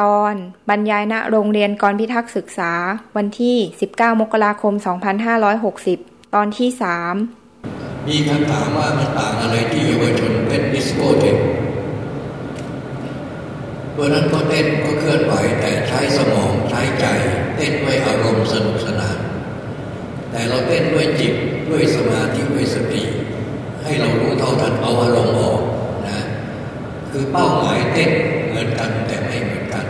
ตอนบรรยายณโรงเรียนกรพิทักษ์ศึกษา วันที่ 19 มกราคม 2560 ตอนที่สามมีคำถามว่ามันต่างอะไรที่เยาวชนเป็นดิสโก้เทคตัวนั้นก็เต้นก็เคลื่อนไหวแต่ใช้สมองใช้ใจ เต้นด้วยอารมณ์สนุกสนาน แต่เราเต้นด้วยจิตด้วยสมาธิด้วยสติให้เรารู้เท่าทันเอาอารมณ์ออกนะคือเป้าหมายเต้นเหมือนกันแต่ไม่เหมือนกัน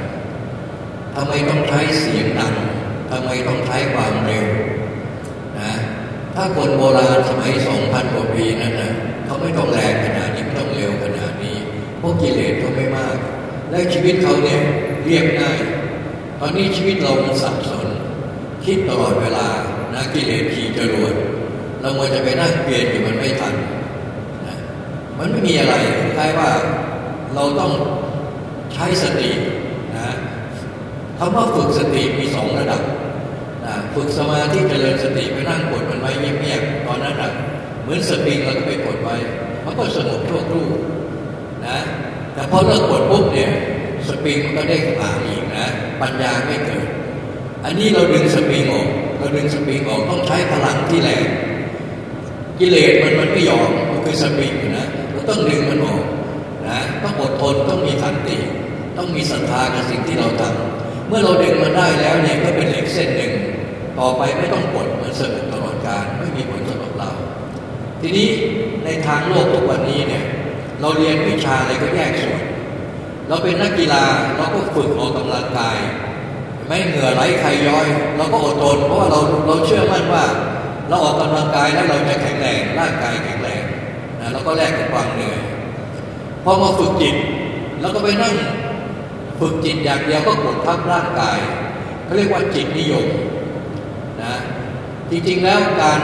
ทำไมต้องใช้เสียงดังทำไมต้องใช้ความเร็วนะถ้าคนโบราณสมัยสองพันกว่าปีนั้นนะเขาไม่ต้องแรงขนาดนี้ไม่ต้องเร็วขนาดนี้ พวกกิเลสเขาไม่มาก และชีวิตเขาเนี่ยเรียบง่าย ตอนนี้ชีวิตเรามันสับสน คิดตลอดเวลานะกิเลสขี่จรวดเราเมื่อจะไปนั่งเปลี่ยนอยู่มันไม่ทันนะมันไม่มีอะไรคล้ายว่าเราต้องใช้สติ คำว่าฝึกสติมีสองระดับนะฝึกสมาธิเจริญสติไปนั่งกดมันไว้เงียบๆตอนนั้นนะเหมือนสปริงเราก็ไปกดไว้ มันก็สงบทั่วครู่นะแต่พอเลิกกดปุ๊บเนี่ยสปริงมันก็ได้ขางอีกนะ ปัญญาไม่เกิด อันนี้เราดึงสปริงออกเราดึงสปริงออกต้องใช้พลังที่แรงกิเลสมันมันไม่ยอมมันคือสปริงนะเราต้องดึงมันออกนะต้องอดทนต้องมีขันติ ต้องมีศรัทธากับสิ่งที่เราทำ มื่อเราดึงมันได้แล้วเนี่ยก็เป็นเหล็กเส้นหนึ่ง ต่อไปไม่ต้องกดเหมือนเสมุดตลอดการไม่มีผลสำหรับเรา ทีนี้ในทางโลกทุกวันนี้เนี่ยเราเรียนวิชาอะไรก็แยกส่วน เราเป็นนักกีฬาเราก็ฝึกออกกำลังกาย ไม่เหงื่อไหลใครย้อย เราก็อดทนเพราะว่าเราเราเชื่อมั่นว่า เราออกกำลังกายแล้วเราจะแข็งแรงร่างกายแข็งแรงนะเราก็แลกกับความเหนื่อยพอมาฝึกจิตแล้วก็ไปนั่ง ฝึกจิตอย่างเดียวก็กดทับร่างกายเขาเรียกว่าจิตนิยมนะจริงๆแล้วการ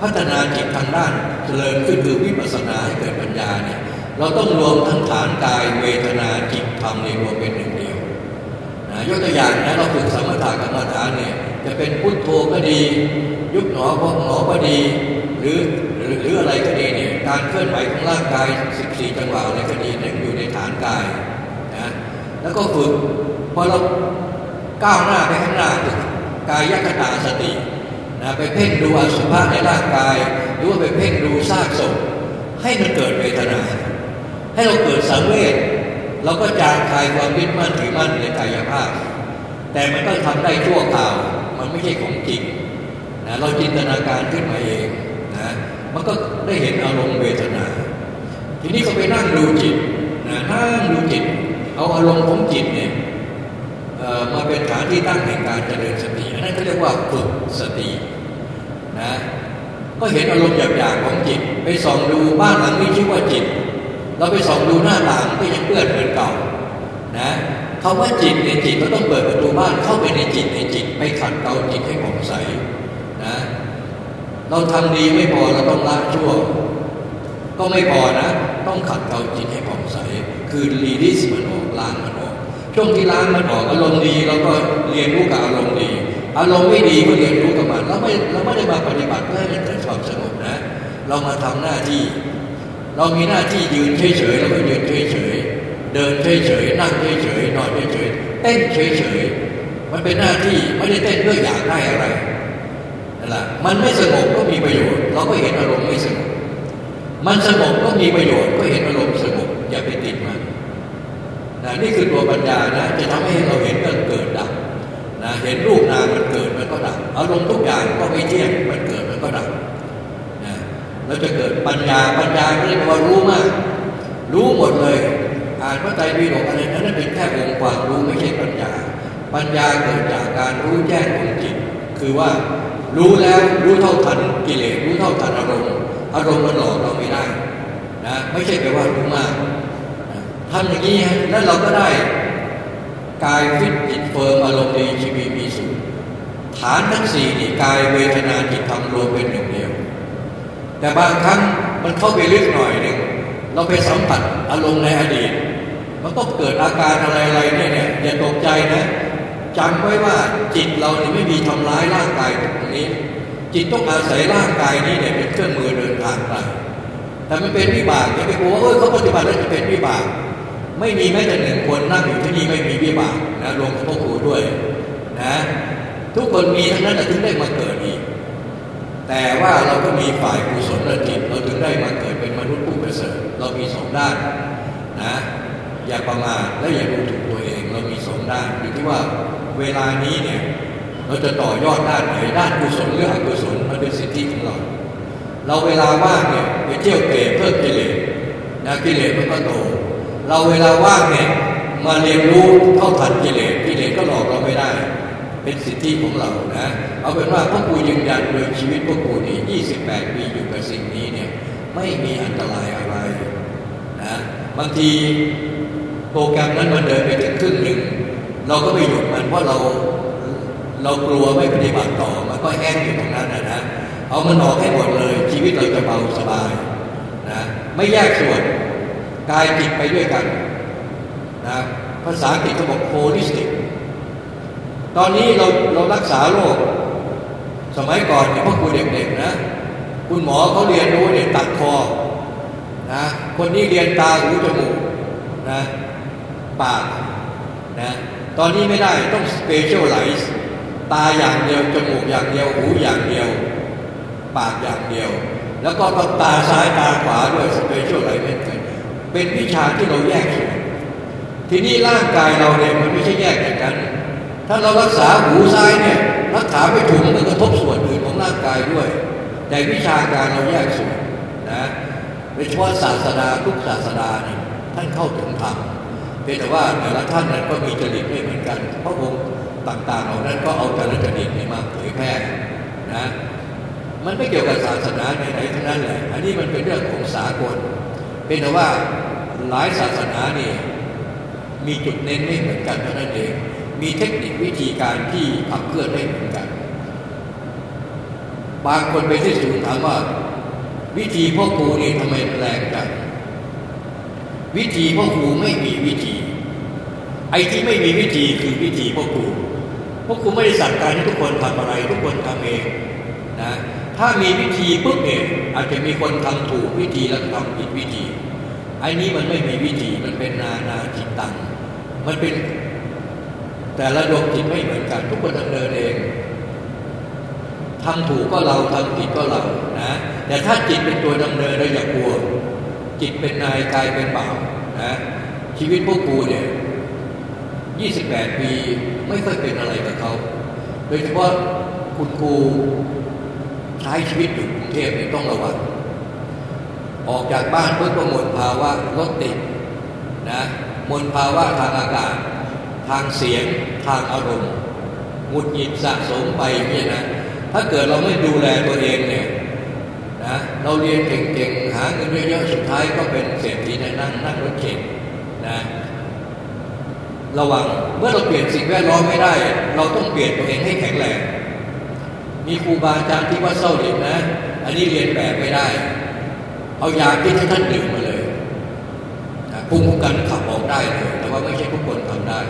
พัฒนาจิตทางด้านเจริญขึ้นคือวิปัสสนาให้เกิดปัญญาเนี่ยเราต้องรวมทั้งฐานกายเวทนาจิตธรรมในรวมเป็นหนึ่งเดียวนะยกตัวอย่างนะเราฝึกสมถะกรรมฐานเนี่ยจะเป็นพุทโธก็ดี ยุบหนอพองหนอก็ดี หรือหรืออะไรก็ดีเนี่ยการเคลื่อนไหวของร่างกาย 14 จังหวะอะไรก็ดีเนี่ยอยู่ในฐานกาย แล้วก็ฝึกพอเราก้าวหน้าไปข้างหน้าฝึกกายยัคตาสตินะไปเพ่งดูอสุภะในร่างกายหรือว่าไปเพ่งดูซากศพให้มันเกิดเวทนา ให้เราเกิดสังเวชเราก็จางคลายความยึดมั่นถือมั่นในกายภาพ แต่มันก็ทำได้ชั่วคราว มันไม่ใช่ของจริงนะเราจินตนาการขึ้นมาเองนะมันก็ได้เห็นอารมณ์เวทนา ทีนี้ก็ไปนั่งดูจิตนะนั่งดูจิต เอาอารมณ์ของจิตเนี่ยมาเป็นฐานที่ตั้งแห่งการเจริญสติอันนั้นเขาเรียกว่าฝึกสตินะก็เห็นอารมณ์หยาบๆของจิต ไปส่องดูบ้านหลังนี้ชื่อว่าจิต เราไปส่องดูหน้าต่างก็ยังเปื้อนเหมือนเก่านะคาว่าจิตในจิตก็ต้องเปิดประตูบ้านเข้าไปในจิตในจิตไปขัดเกลาจิตให้ผ่องใสนะเราทำดีไม่พอเราต้องละชั่ว ก็ไม่พอนะ ต้องขัดเกลาจิตให้ผ่องใส คือรีดิสมันออก ล้างมันออกช่วงที่ล้างมันออกอารมณ์ดีเราก็เรียนรู้กับอารมณ์ดี อารมณ์ไม่ดีก็เรียนรู้กับมันเราไม่เราไม่ได้มาปฏิบัติเพื่อให้เกิดความสงบนะ เรามาทำหน้าที่ เรามีหน้าที่ยืนเฉยๆเราก็ยืนเฉยๆเดินเฉยๆนั่งเฉยๆนอนเฉยๆเต้นเฉยๆมันเป็นหน้าที่ไม่ได้เต้นเพื่ออยากได้อะไรนั่นแหละมันไม่สงบก็มีประโยชน์ เราก็เห็นอารมณ์ไม่สงบมันสงบก็มีประโยชน์ก็เห็นอารมณ์สงบอย่าไปติดมัน นะนี่คือตัวปัญญานะจะทำให้เราเห็นเรื่องเกิดดับนะเห็นรูปนามมันเกิดมันก็ดับอารมณ์ทุกอย่างก็ไม่เที่ยงมันเกิดมันก็ดับนะเราจะเกิดปัญญาปัญญาเรียกว่ารู้มาก รู้หมดเลยอ่านพระไตรปิฎกอะไรนั้นเป็นแค่องค์ความรู้ไม่ใช่ปัญญา ปัญญาเกิดจากการรู้แจ้งของจิต คือว่ารู้แล้วรู้เท่าทันกิเลสรู้เท่าทันอารมณ์ อารมณ์มันหลอกเราไม่ได้นะไม่ใช่แปลว่ารู้มาก ทำอย่างนี้แล้วเราก็ได้กายฟิตจิต firm อารมณ์ดีชีวิตมีสุขฐานทั้งสี่นี่กายเวทนาจิตธรรมรวมเป็นหนึ่งเดียว แต่บางครั้งมันเข้าไปลึกหน่อยหนึ่งเราไปสัมผัสอารมณ์ในอดีต มันก็เกิดอาการอะไรๆเนี่ยเนี่ยอย่าตกใจนะจำไว้ว่าจิตเราเนี่ยไม่มีทำร้ายร่างกายตรงนี้ จิตต้องอาศัยร่างกายนี้เนี่ยเป็นเครื่องมือเดินทางไปแต่มันเป็นวิบากอย่าไปกลัวว่าเออเขาปฏิบัติแล้วจะเป็นวิบาก ไม่มีแม้แต่หนึ่งคนนั่งอยู่ที่นี่ไม่มีวิบากนะรวมกับพวกครูด้วยนะทุกคนมีทั้งนั้นถึงได้มาเกิดอีก แต่ว่าเราก็มีฝ่ายกุศลจิตเราถึงได้มาเกิดเป็นมนุษย์ผู้ประเสริฐเรามีสองด้านนะอย่าประมาทและอย่าดูถูกตัวเอง เรามีสองด้านอยู่ที่ว่าเวลานี้เนี่ยเราจะต่อยอดด้านไหนด้านกุศลหรืออกุศลมันเป็นสิทธิของเรา เราเวลาว่างเนี่ยไปเที่ยวเกรเพื่อกิเลสนะกิเลสมันก็โต เราเวลาว่างเนี่ยมาเรียนรู้เท่าทันกิเลสกิเลสก็หลอกเราไม่ได้ เป็นสิทธิของเรานะเอาเป็นว่าพ่อครูยืนยันโดยชีวิตพ่อครูนี่28 ปีอยู่กับสิ่งนี้เนี่ยไม่มีอันตรายอะไรนะบางทีโปรแกรมนั้นมันเดินไปถึงครึ่งหนึ่งเราก็ไม่หยุดมันเพราะเราเรากลัวไม่ปฏิบัติต่อมันก็แห้งอยู่ตรงนั้นนะนะเอามันออกให้หมดเลย ชีวิตเราจะเบาสบายนะไม่แยกส่วน กายจิตไปด้วยกันนะภาษาอังกฤษเขาบอก holistic ตอนนี้เราเรารักษาโรคสมัยก่อนเนี่ยพ่อครูเด็กๆนะ คุณหมอเขาเรียนรู้เนี่ยตัดคอนะคนนี้เรียนตาหูจมูกนะปากนะตอนนี้ไม่ได้ต้อง specialize ตาอย่างเดียวจมูกอย่างเดียวหูอย่างเดียว ปากอย่างเดียว แล้วก็ต้องตาซ้ายตาขวาด้วย specialize เป็น เป็นวิชาที่เราแยกส่วนทีนี้ร่างกายเราเนี่ยมันไม่ใช่แยกอย่างนั้นถ้าเรารักษาหูซ้ายเนี่ยรักษาไม่ถูกมันกระทบส่วนอื่นของร่างกายด้วย แต่วิชาการเราแยกส่วนนะโดยเฉพาะศาสดาทุกศาสดาเนี่ยท่านเข้าถึงธรรมเพียงแต่ว่าแต่ละท่านนั้นก็มีจริตไม่เหมือนกัน พระองค์ต่างๆเหล่านั้นก็เอาแต่ละจริตมาเผยแพร่นะมันไม่เกี่ยวกับศาสนาไหนๆทั้งนั้นแหละอันนี้มันเป็นเรื่องของสากล เป็นแต่ว่าหลายศาสนาเนี่ยมีจุดเน้นไม่เหมือนกันเท่านั้นเอง มีเทคนิควิธีการที่ขับเคลื่อนไม่เหมือนกัน บางคนไปที่ศูนย์ถามว่า วิธีพ่อครูนี่ทำไมแรงจังวิธีพ่อครูไม่มีวิธี ไอ้ที่ไม่มีวิธีคือวิธีพ่อครูพ่อครูไม่ได้สั่งการให้ทุกคนทำอะไร ทุกคนทำเองนะถ้ามีวิธีปุ๊บเองอาจจะมีคนทำถูกวิธีแล้วทำผิดวิธี อ้นี้มันไม่มีวิธีมันเป็นนานาจิตตัง มันเป็น แต่ละดวงจิตไม่เหมือนกัน ทุกคนดำเนินเองทำถูกก็เราทำผิดก็เรานะแต่ถ้าจิตเป็นตัวดำเนินเราอย่ากลัว จิตเป็นนายกายเป็นบ่าวนะชีวิตพวกกูเนี่ย28 ปีไม่ค่อยเป็นอะไรกับเขา โดยเฉพาะคุณครูใช้ชีวิตอยู่กรุงเทพเนี่ยต้องระวัง ออกจากบ้านเพื่อประมวลภาวะรถติดนะมวลภาวะทางอากาศ ทางเสียงทางอารมณ์หงุดหงิดสะสมไปเนี่ยนะถ้าเกิดเราไม่ดูแลตัวเองเนี่ยนะเราเรียนเก่งๆหาเงินเยอะๆสุดท้ายก็เป็นเศรษฐีในนั่งนั่งรถเข็นนะระวังเมื่อเราเปลี่ยนสิ่งแวดล้อมไม่ได้ เราต้องเปลี่ยนตัวเองให้แข็งแรงมีครูบาอาจารย์ที่ว่าเศร้าเด็กนะ อันนี้เรียนแบบไม่ได้ เอายาที่ท่านดื่มมาเลยภูมิคุ้มกันขับออกได้เลยแต่ว่าไม่ใช่ทุกคนทำได้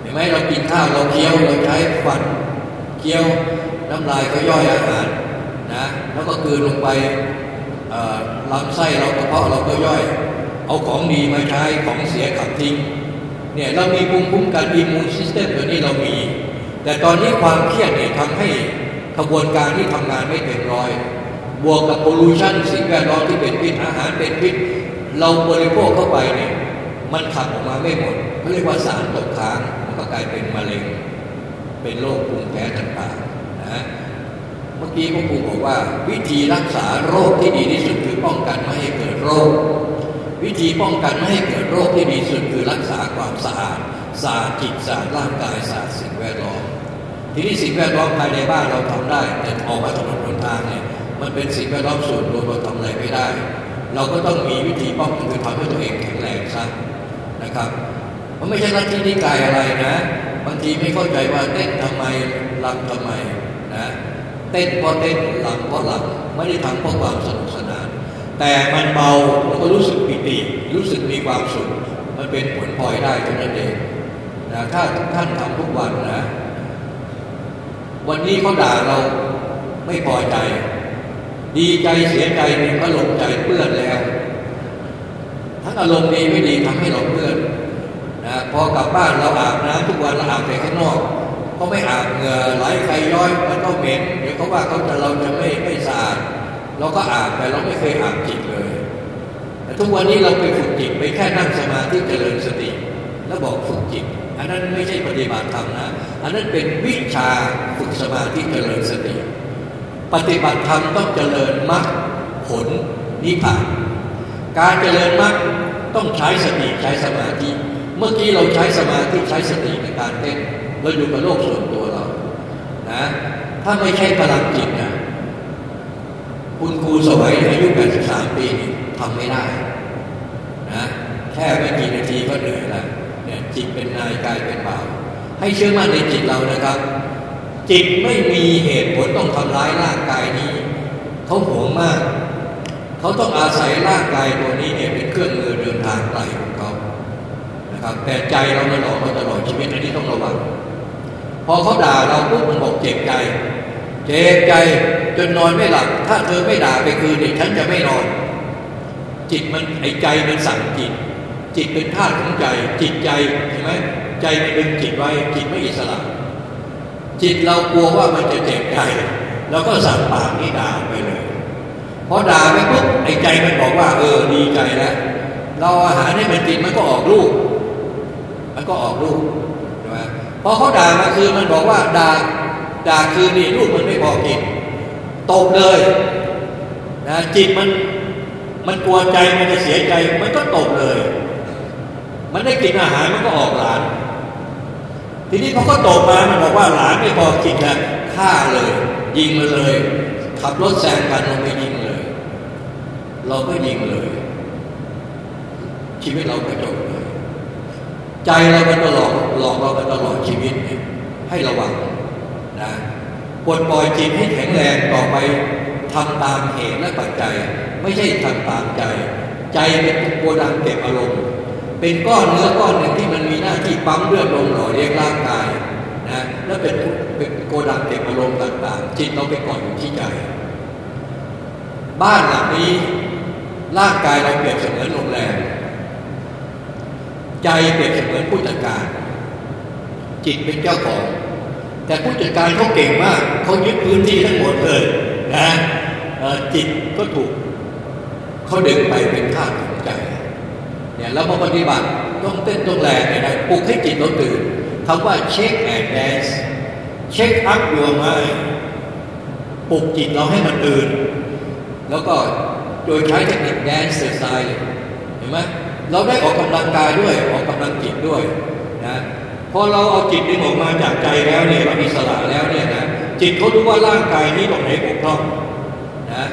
เห็นไหมเรากินข้าวเราเคี้ยวเราใช้ฟันเคี้ยวน้ำลายก็ย่อยอาหารนะแล้วก็คืนลงไปลำไส้เรากระเพาะเราก็ย่อย เอาของดีมาใช้ของเสียขับทิ้งเนี่ยเรามีภูมิคุ้มกัน immune system ตัวนี้เรามี แต่ตอนนี้ความเครียดเนี่ยทำให้กระบวนการที่ทำงานไม่เต็มร้อย บวกกับ pollution สิ่งแวดล้อมที่เป็นพิษอาหารเป็นพิษเราบริโภคเข้าไปเนี่ยมันขับออกมาไม่หมดเขาเรียกว่าสารตกค้างมันก็กลายเป็นมะเร็ง เป็นโรคภูมิแพ้ต่างๆนะเมื่อกี้พ่อครูบอกว่า วิธีรักษาโรคที่ดีที่สุดคือป้องกันไม่ให้เกิดโรค วิธีป้องกันไม่ให้เกิดโรคที่ดีสุดคือรักษาความสะอาดสะอาดจิตสะอาดร่างกายสะอาดสิ่งแวดล้อมทีนี้สิ่งแวดล้อมภายในบ้านเราทำได้ แต่ออกมาถนนหนทางเนี่ย มันเป็นสิ่งแวดล้อมส่วนรวมเราทำอะไรไม่ได้ เราก็ต้องมีวิธีป้องกันคือทำให้ตัวเองแข็งแรงซะนะครับมันไม่ใช่ลัทธินิกายอะไรนะบางทีไม่เข้าใจว่าเต้นทำไมรำทำไมนะเต้นเพราะเต้นรำเพราะรำไม่ได้ทำเพราะความสนุกสนาน แต่มันเบาแล้วก็รู้สึกปิติรู้สึกมีความสุขมันเป็นผลพลอยได้เท่านั้นเองนะถ้าท่านทำทุกวันนะ วันนี้เขาด่าเราไม่พอใจ ดีใจเสียใจมีอารมณ์ใจเปื้อนแล้วทั้งอารมณ์ดีไม่ดีทำให้เราเพื่อนนะพอกลับบ้านเราอาบน้ำทุกวันเราอาบแต่ข้างนอกเขาไม่อาบเหงื่อไหลใครย้อยมันก็เหม็นเดี๋ยวเขาว่าเขาจะเราจะไม่ไม่สะอาดเราก็อาบแต่เราไม่เคยอาบจิตเลยแต่ทุกวันนี้เราไปฝึกจิตไปแค่นั่งสมาธิเจริญสติ แล้วบอกฝึกจิต อันนั้นไม่ใช่ปฏิบัติธรรมนะ อันนั้นเป็นวิชาฝึกสมาธิเจริญสติ ปฏิบัติธรรมต้องเจริญมรรคผลนิพพานการเจริญมรรคต้องใช้สติใช้สมาธิเมื่อกี้เราใช้สมาธิใช้สติในการเต้นเราอยู่กับโลกส่วนตัวเรานะถ้าไม่ใช่พลังจิตนะคุณครูสวัยอายุ 83 ปีนี่ทำไม่ได้นะแค่ไม่กี่นาทีก็เหนื่อยแล้วเนี่ยจิตเป็นนายกายเป็นบ่าวให้เชื่อมั่นในจิตเรานะครับ จิตไม่มีเหตุผลต้องทำร้ายร่างกายนี้ เขาห่วงมาก เขาต้องอาศัยร่างกายตัวนี้เนี่ยเป็นเครื่องมือเดินทางไกลของเขานะครับแต่ใจเราไม่หลอกเขาตลอดชีวิตอันนี้ต้องระวัง พอเขาด่าเราปุ๊บมันบอกเจ็บใจ เจ็บใจจนนอนไม่หลับ ถ้าเธอไม่ด่าไปคืนนี่ฉันจะไม่นอน จิตมันไอ้ใจมันสั่งจิต จิตเป็นธาตุของใจ จิตใจเห็นไหมใจมันดึงจิตไว้จิตไม่อิสระ จิตเรากลัวว่ามันจะเจ็บใจเราก็สั่งปากนี่ด่าไปเลยพอด่าไปปุ๊บไอ้ใจมันบอกว่า เออดีใจแล้วเราอาหารให้มันกินมันก็ออกลูก มันก็ออกลูกใช่ไหมพอเขาด่ามาคือมันบอกว่าด่าด่าคือนี่ลูกมันไม่พอกินตกเลยนะจิตมันมันกลัวใจมันจะเสียใจมันก็ตกเลย มันได้กินอาหารมันก็ออกหลาน ทีนี้พอก็ตกมามันบอกว่าหลานไม่พอกินแล้วฆ่าเลย ยิงมาเลย ขับรถแซงกันลงไปยิงเลย เราก็ยิงเลย ชีวิตเราก็จบเลยใจเราไปตลอดหลอกเราไปตลอดชีวิตให้ระวังนะปลดปล่อยจิตให้แข็งแรงต่อไปทำตามเหตุและปัจจัย ไม่ใช่ทำตามใจ ใจเป็นโกดังเก็บอารมณ์ เป็นก้อนเนื้อก้อนหนึ่งที่มัน มีหน้าที่ปั๊มเลือดลมหล่อเลี้ยงร่างกายนะและเป็นเป็นโกดังเก็บอารมณ์ต่างๆจิตเราไปก่อนอยู่ที่ใจ บ้านหลังนี้ร่างกายเราเปรียบเสมือนโรงแรมใจเปรียบเสมือนผู้จัดการ จิตเป็นเจ้าของ แต่ผู้จัดการเขาเก่งมากเขายึดพื้นที่ทั้งหมดเลยนะจิตก็ถูกเขาดึงไปเป็นทาสของ เนี่ยเรามาปฏิบัติต้องเต้นต้องแรงเนี่ยนะปลุกให้จิตเราตื่นคำว่า shake and dance shake up อยู่ไหมปลุกจิตเราให้มันตื่น แล้วก็โดยใช้เทคนิค dancercise เห็นไหมเราได้ออกกำลังกายด้วยออกกำลังจิตด้วยนะพอเราเอาจิตดึงออกมาจากใจแล้วเนี่ยเราอิสระแล้วเนี่ยนะจิตเขารู้ว่าร่างกายนี้ตรงไหนบกพร่องนะ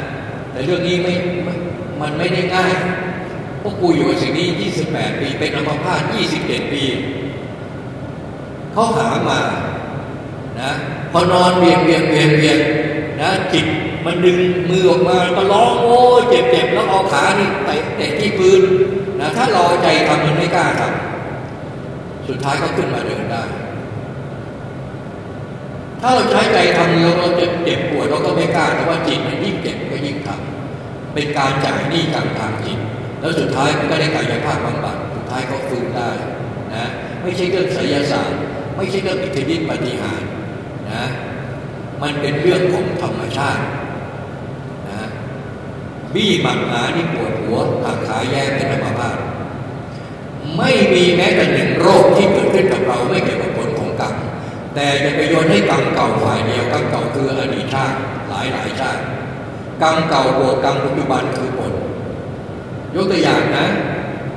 แต่เรื่องนี้ไม่มันไม่ได้ง่าย พวกกูอยู่กับสิ่งนี้ 28 ปี เป็นอัมพาต27 ปี เขาหามานะพอนอนเวียนเวียนเวียนเวียนนะจิตมันดึงมือออกมาก็ร้องโอ้ยเจ็บเจ็บแล้วเอาขานี่เตะเตะที่พื้นนะถ้ารอใจทำมันไม่กล้าทำสุดท้ายก็ขึ้นมาเดินได้ ถ้าเราใช้ใจทำเราเราจะเจ็บปวดเราก็ไม่กล้าแต่ว่าจิตมันยิ่งเจ็บก็ยิ่งทำเป็นการจ่ายหนี้กลางทางจิต แล้วสุดท้ายมันก็ได้กายภาพบำบัดสุดท้ายก็ฟื้นได้นะไม่ใช่เรื่องไสยศาสตร์ไม่ใช่เรื่องอิทธิฤทธิปฏิหารนะมันเป็นเรื่องของธรรมชาตินะบี้หมักหนานี่ปวดหัวหักขาแย่เป็นอัมพาตไม่มีแม้แต่หนึ่งโรคที่เกิดขึ้นกับเราไม่เกี่ยวกับผลของกรรมแต่จะไปโยนให้กรรมเก่าฝ่ายเดียวกรรมเก่าคืออดีตชาติหลายหลายชาติกรรมเก่าบวกกรรมปัจจุบันคือผล ยกตัวอย่างนะ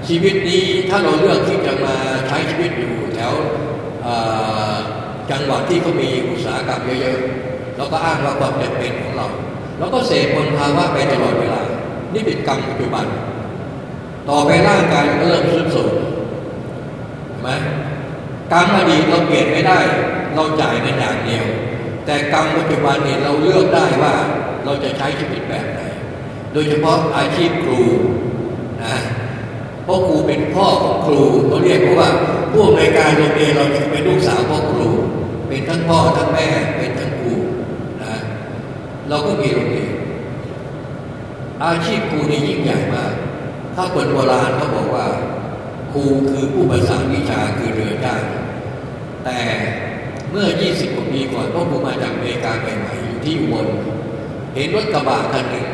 ชีวิตนี้ถ้าเราเลือกที่จะมาใช้ชีวิตอยู่แถวจังหวัดที่เขามีอุตสาหกรรมเยอะๆแล้วก็อ้างว่าความจำเป็นของเราแล้วก็เสพมลภาวะไปตลอดเวลา นี่เป็นกรรมปัจจุบัน ต่อไปร่างกายก็เริ่มสุดโทรมใช่ไหมกรรมอดีตเราเปลี่ยนไม่ได้ เราจ่ายในอย่างเดียว แต่กรรมปัจจุบันเนี่ยเราเลือกได้ว่าเราจะใช้ชีวิตแบบไหน โดยเฉพาะอาชีพครู นะพราะครูเป็นพ่อของครูเขาเรียกว่าผู้อำนวยการโรงเรียนเราเป็นลูกสาวพ่อครู เป็นทั้งพ่อทั้งแม่เป็นทั้งครูนะเราก็มีโรงเรียนอาชีพครูนี่ยิ่งใหญ่มาก ถ้าคนโบราณเขาบอกว่า ครูคือผู้ประสานวิชาคือเรือจ้างแต่เมื่อ 20 กว่าปีก่อนพ่อครูมาจากอเมริกาใหม่ๆอยู่ที่อุบลเห็นรถกระบะคันหนึ่ง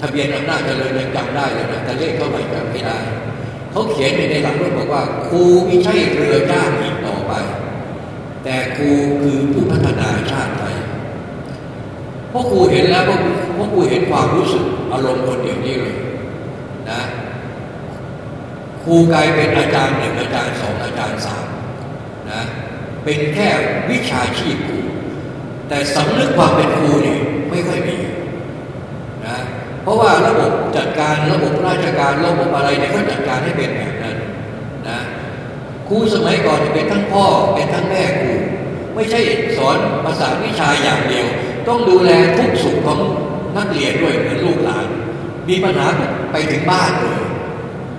ทะเบียนอำนาจเจริญยังจำได้เลยนะแต่เลขเท่าไหร่จำไม่ได้เขาเขียนในหลังรถบอกว่า ครูไม่ใช่เรือจ้างอีกต่อไป แต่ครูคือผู้พัฒนาชาติไทยพราะครูเห็นแล้วพราะพราะครูเห็นความรู้สึกอารมณ์คนเดียวนี้เลยนะครูกลายเป็นอาจารย์หนึ่งอาจารย์สองอาจารย์สามนะเป็นแค่วิชาชีพครูแต่สำนึกความเป็นครูเนี่ยไม่ค่อยมี เพราะว่าระบบจัดการระบบราชการระบบอะไรเนี่ยเขาจัดการให้เป็นแบบนั้นนะครูสมัยก่อนเป็นทั้งพ่อเป็นทั้งแม่ครูไม่ใช่สอนภาษาวิชาอย่างเดียว ต้องดูแลทุกสุขของนักเรียนด้วยเหมือนลูกหลาน มีปัญหาไปถึงบ้านเลย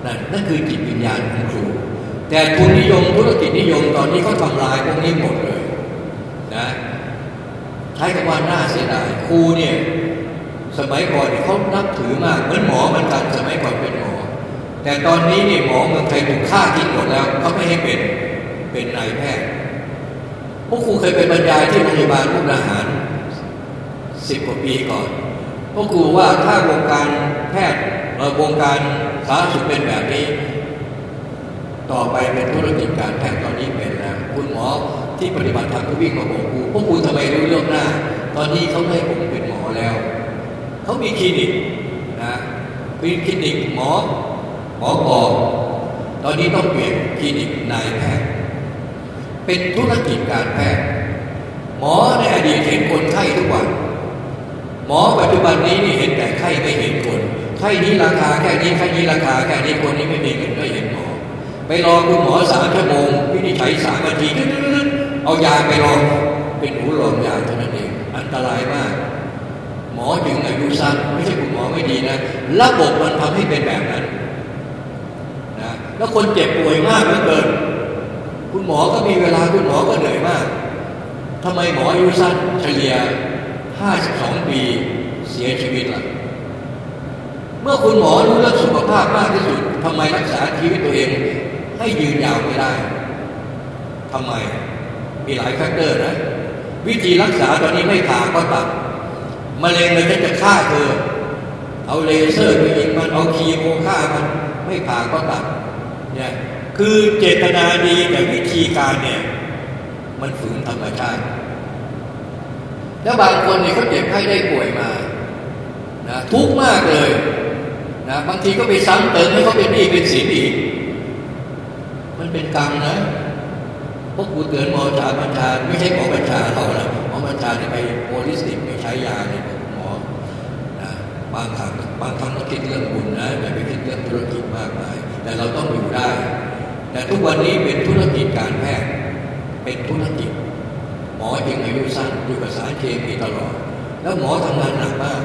นั่นนั่นคือจิตวิญญาณของครู แต่ทุนนิยมธุรกิจนิยมตอนนี้เขาทำลายพวกนี้หมดเลยนะใช้คำว่าน่าเสียดายครูเนี่ย สมัยก่อนเขานับถือมากเหมือนหมอเหมือนกันสมัยก่อนเป็นหมอ แต่ตอนนี้เนี่ยหมอเมืองไทยถูกฆ่าทิ้งหมดแล้วเขาไม่ให้เป็นเป็นนายแพทย์พวกครูเคยไปบรรยายที่โรงพยาบาลมุกดาหารสิบกว่าปีก่อนพวกครูว่าถ้าวงการแพทย์วงการสาธารณสุขเป็นแบบนี้ ต่อไปเป็นธุรกิจการแพทย์ตอนนี้เป็นแล้วคุณหมอที่ปฏิบัติธรรมก็วิ่งมาบอกครูพวกครูทำไมรู้เรื่องหน้า ตอนนี้เขาให้ผมเป็นหมอแล้ว เขามีคลินิกนะมีคลินิกหมอหมอบอตอนนี้ต้องเปลี่ยนคลินิกนายแพทย์เป็นธุรกิจการแพทย์ หมอในอดีตเห็นคนไข้ทุกวัน หมอปัจจุบันนี้นี่เห็นแต่ไข้ไม่เห็นคนไข้นี้ราคาแค่นี้ไข้นี้ราคาแค่นี้คนนี้ไม่มีเงินไม่เห็นหมอ ไปรอคุณหมอสามชั่วโมงวินิจฉัยสามนาทีเอายาไปรอเป็นหูหลอมยาเท่านั้นเองอันตรายมาก มอจึงอายุสั้นไม่ใช่คุณหมอไม่ดีนะ ระบบมันทำให้เป็นแบบนั้นนะแล้วคนเจ็บป่วยมากเหลือเกิน คุณหมอก็มีเวลาคุณหมอก็เหนื่อยมากทำไมหมออายุสั้นเฉลี่ย 52 ปีเสียชีวิตล่ะ เมื่อคุณหมอรู้เรื่องสุขภาพมากที่สุดทำไมรักษาชีวิตตัวเองให้ยืนยาวไม่ได้ทำไมมีหลาย factor นะ วิธีรักษาตอนนี้ไม่ผ่าก็ตัด มะเร็งเลยจะฆ่าเธอ เอาเลเซอร์ไปยิงมันเอาคีโมฆ่ามันไม่ผ่าก็ตัดเนี่ยคือเจตนาดีแต่วิธีการเนี่ยมันฝืนธรรมชาติ แล้วบางคนเนี่ยเขาเจ็บไข้ได้ป่วยมานะทุกข์มากเลยนะบางทีก็ไปซ้ำเติมให้เขาเป็นหนี้เป็นสินอีก มันเป็นกรรมนะพวกกูเตือนหมอชาบัญชาไม่ใช่หมอบัญชาเขาหร อกหมอบัญชาเนี่ยไปโพลิสติกไปใช้ยาเนี่ยหมอนะบางครั้งบางครั้งก็คิดเรื่องบุญนะอย่าไปคิดเรื่องธุรกิจมากมายแต่เราต้องอยู่ได้ แต่ทุกวันนี้เป็นธุรกิจการแพทย์เป็นธุรกิจ หมอจึงอายุสั้นอยู่กับสารเคมีตลอด แล้วหมอทำงานหนักมาก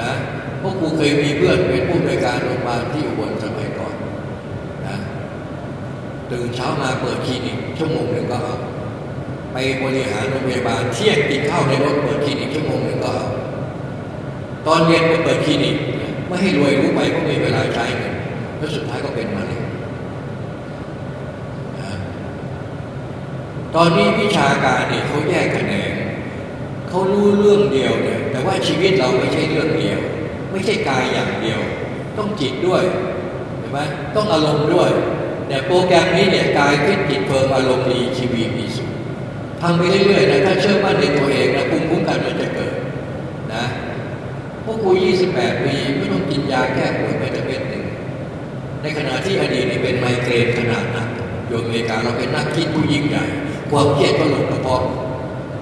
นะพวกกูเคยมีเพื่อนเป็นผู้บริการโรงพยาบาลที่อุบลสมัยก่อนนะตื่นเช้ามาเปิดคลินิกชั่วโมงหนึ่งก็เอา บริหารโรงพยาบาลเที่ยงกินข้าวในรถเปิดคลินิกชั่วโมงหนึ่งก็เอตอนเย็นไปเปิดคลินิกไม่ให้รวยรู้ไปก็มีเวลาใช้เงินแล้วสุดท้ายก็เป็นมาเลยตอนนี้วิชาการเนี่ยเขาแยกคะแนนเขารู้เรื่องเดียวเนี่ยแต่ว่าชีวิตเราไม่ใช่เรื่องเดียว ไม่ใช่กายอย่างเดียว ต้องจิตด้วยเห็นไหมต้องอารมณ์ด้วย แต่โปรแกรมนี้เนี่ยกายขึ้นจิตเพิ่มอารมณ์ดีชีวิตมีสุข ทำไปเรื่อยๆนะถ้าเชื่อมั่นในตัวเองนะภูมิคุ้มกันมันจะเกิดนะพวกกู28ปีไม่ต้องกินยาแก้ปวยแม้แต่เม็ดหนึ่งในขณะที่อดีตนี่เป็นไมเกรนขนาดหนักอยู่อเมริกาเราเป็นนักคิดผู้ยิ่งใหญ่ความเครียดก็หลงกระเพาะ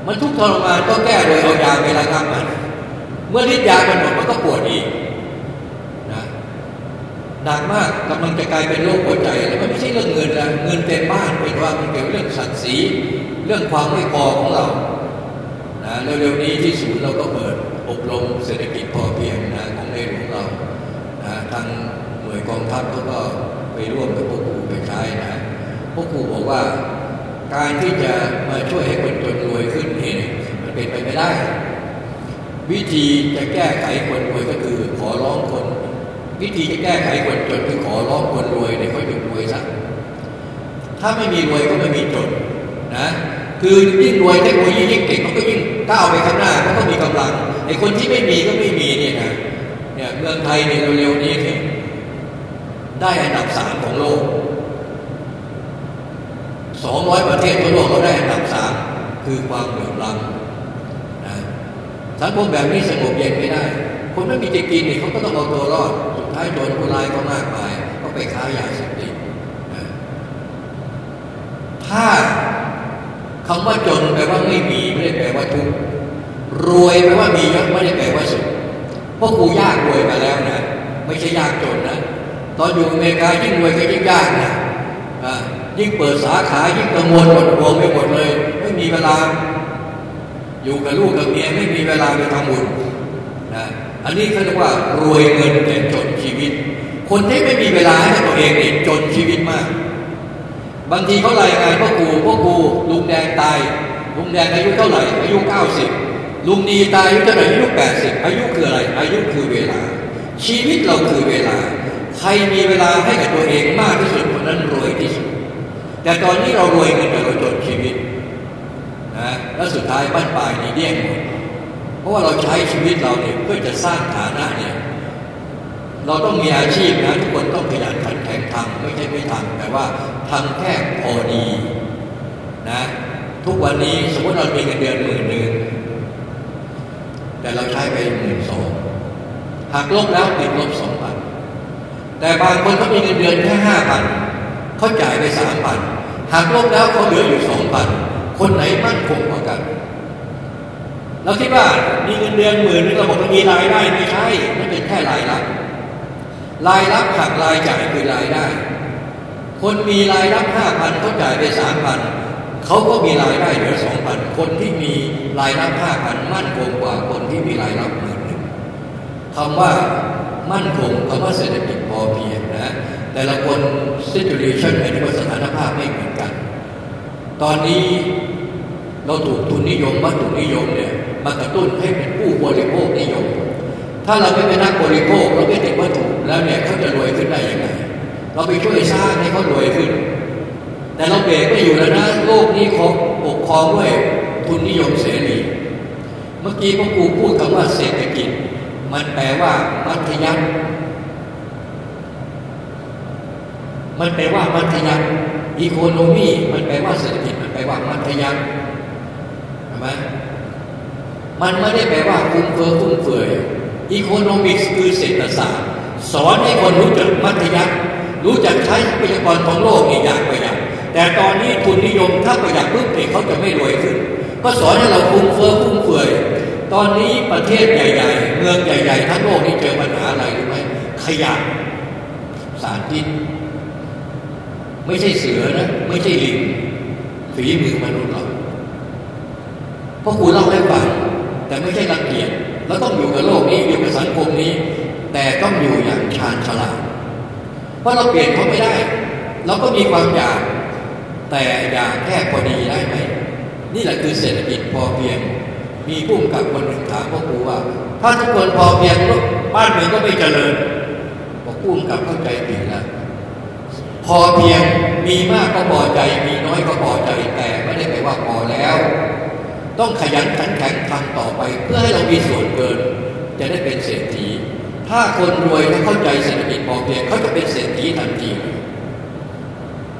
มันทุกทรมานก็แก้โดยเอายาไประงับมัน เมื่อฤทธิ์ยามันหมดมันก็ปวดอีก หนักมากกำลังจะกลายเป็นโรคหัวใจแล้วมันไม่ใช่เรื่องเงินนะเงินเต็มบ้านเป็นว่ามันเกี่ยวเรื่องศักดิ์ศรีเรื่องความไม่พอของเรานะเร็วๆนี้ที่ศูนย์เราก็เปิดอบรมเศรษฐกิจพอเพียงนะของในหลวงเรานะทางหน่วยกองทัพเขาก็ไปร่วมกับพวกครูไปใช้นะพวกครูบอกว่าการที่จะมาช่วยให้คนจนรวยขึ้นนี่มันเป็นไปไม่ได้ วิธีจะแก้ไขคนรวยก็คือขอร้องคน วิธีจะแก้ไขคนจนคือขอร้องคนรวยเนี่ยเขาหยุดรวยซะถ้าไม่มีรวยก็ไม่มีจนนะคือยิ่งรวยเทคโนโลยียิ่งเก่งเขาก็ยิ่งก้าวไปข้างหน้าเขาก็มีกำลังไอ้คนที่ไม่มีก็ไม่มีเนี่ยนะเนี่ยเมืองไทยเนี่ยเร็วๆนี้เนี่ยได้อันดับสามของโลกสองร้อยประเทศทั่วโลกเขาได้อันดับสามคือความเหลื่อมล้ำนะสังคมแบบนี้สงบเย็นไม่ได้ คนไม่มีจะกินเนี่ยเขาก็ต้องเอาตัวรอด ท้ายโจรผู้ร้ายก็มากมาย ก็ไปค้ายาเสพติดถ้าคำว่าจนแปลว่าไม่มีไม่ได้แปลว่าทุกข์รวยแปลว่ามีเยอะไม่ได้แปลว่าสุขพวกกูยากรวยมาแล้วนะไม่ใช่ยากจนนะตอนอยู่อเมริกายิ่งรวยก็ยิ่งยากนะยิ่งเปิดสาขายิ่งกังวลหมดห่วงไปหมดเลย ไม่มีเวลา อยู่กับลูกกับเมียไม่มีเวลาไปทำบุญน อันนี้เขาเรียกว่ารวยเงินแต่จนชีวิต คนที่ไม่มีเวลาให้ตัวเองเนี่ยจนชีวิตมาก บางทีเขารายงานพ่อครูพ่อครูลุงแดงตาย ลุงแดงอายุเท่าไหร่อายุเก้าสิบลุงนีตายอายุเท่าไหร่อายุแปดสิบอายุคืออะไร อายุคือเวลา ชีวิตเราคือเวลา ใครมีเวลาให้กับตัวเองมากที่สุดคนนั้นรวยที่สุดแต่ตอนนี้เรารวยเงินแต่เราจนชีวิตนะแล้วสุดท้ายบ้านปลายนี่เดี่ยงหมด ราะว่าเราใช้ชีวิตเราเนี่ยเพื่อจะสร้างฐานะเนี่ยเราต้องมีอาชีพนะทุกคนต้องขยันขันแข็งทำไม่ใช่ไม่ทำแต่ว่าทำแค่พอดีนะทุกวันนี้สมมติเรามีเงินเดือนหมื่นหนึ่งแต่เราใช้ไปหมื่นสองหักลบแล้วติดลบสองพันแต่บางคนเขามีเงินเดือนแค่ห้าพันเขาจ่ายไปสามพันหากลบแล้วเขาเหลืออยู่สองพันคนไหนมั่นคงกว่ากัน เราคิดว่ามีเงินเดือนหมื่นนึงเราบอกมีรายได้ไม่ใช่ไม่เป็นแค่รายรับรายรับหักรายจ่ายคือรายได้ คนมีรายรับห้าพันเขาจ่ายไปสามพันเขาก็มีรายได้เหลือสองพันคนที่มีรายรับห้าพันมั่นคงกว่าคนที่มีรายรับหมื่นหนึ่งคำว่ามั่นคงคำว่าเศรษฐกิจพอเพียงนะแต่ละคน situation หมายถึงว่าสถานภาพไม่เหมือนกัน ตอนนี้เราถูกทุนนิยมวัตถุนิยมเนี่ย มากระตุ้นให้เป็นผู้บริโภคนิยม ถ้าเราไม่เป็นนักบริโภคเราไม่ติดวัตถุแล้วเนี่ยเขาจะรวยขึ้นได้ยังไง เราไปช่วยสร้างให้เขารวยขึ้น แต่เราเบรกไม่อยู่แล้วนะโลกนี้เขาปกครองด้วยทุนนิยมเสรีเมื่อกี้พ่อครูพูดคำว่าเศรษฐกิจ มันแปลว่ามัธยัติมันแปลว่ามัธยัติอีโคโนมีมันแปลว่าเศรษฐกิจมันแปลว่ามัธยัติใช่ไหม มันไม่ได้แปลว่าคุ้มเฟ้อคุ้มเฟือยอีโคโนมิกส์คือเศรษฐศาสตร์ สอนให้คนรู้จักมัธยัติรู้จักใช้ทรัพยากรของโลกนี่อย่างประหยัดแต่ตอนนี้ทุนนิยมถ้าประหยัดปุ๊บเนี่ยเขาจะไม่รวยขึ้น ก็สอนให้เราคุ้มเฟ้อคุ้มเฟือยตอนนี้ประเทศใหญ่ๆ เมืองใหญ่ๆ ทั้งโลกนี่เจอปัญหาอะไรรู้ไหมขยะสารพิษไม่ใช่เสือนะ ไม่ใช่ลิงฝีมือมนุษย์เราเพราะครูเล่าให้ฟัง แต่ไม่ใช่รังเกียจเราต้องอยู่กับโลกนี้อยู่กับสังคมนี้ แต่ต้องอยู่อย่างชาญฉลาดเพราะเราเปลี่ยนเขาไม่ได้ เราก็มีความอยาก แต่อยากแค่พอดีได้ไหมนี่แหละคือเศรษฐกิจพอเพียง มีผู้กับคนหนึ่งถามพ่อครูว่า ถ้าทุกคนพอเพียงบ้านเมืองก็ไม่เจริญบอกผู้กับเข้าใจผิดแล้วพอเพียงมีมากก็พอใจ มีน้อยก็พอใจแต่ไม่ได้แปลว่าพอแล้ว ต้องขยันขันแข็งทำต่อไป เพื่อให้เรามีส่วนเกิน จะได้เป็นเศรษฐี ถ้าคนรวยเขาเข้าใจเศรษฐกิจพอเพียงเขาจะเป็นเศรษฐีทันที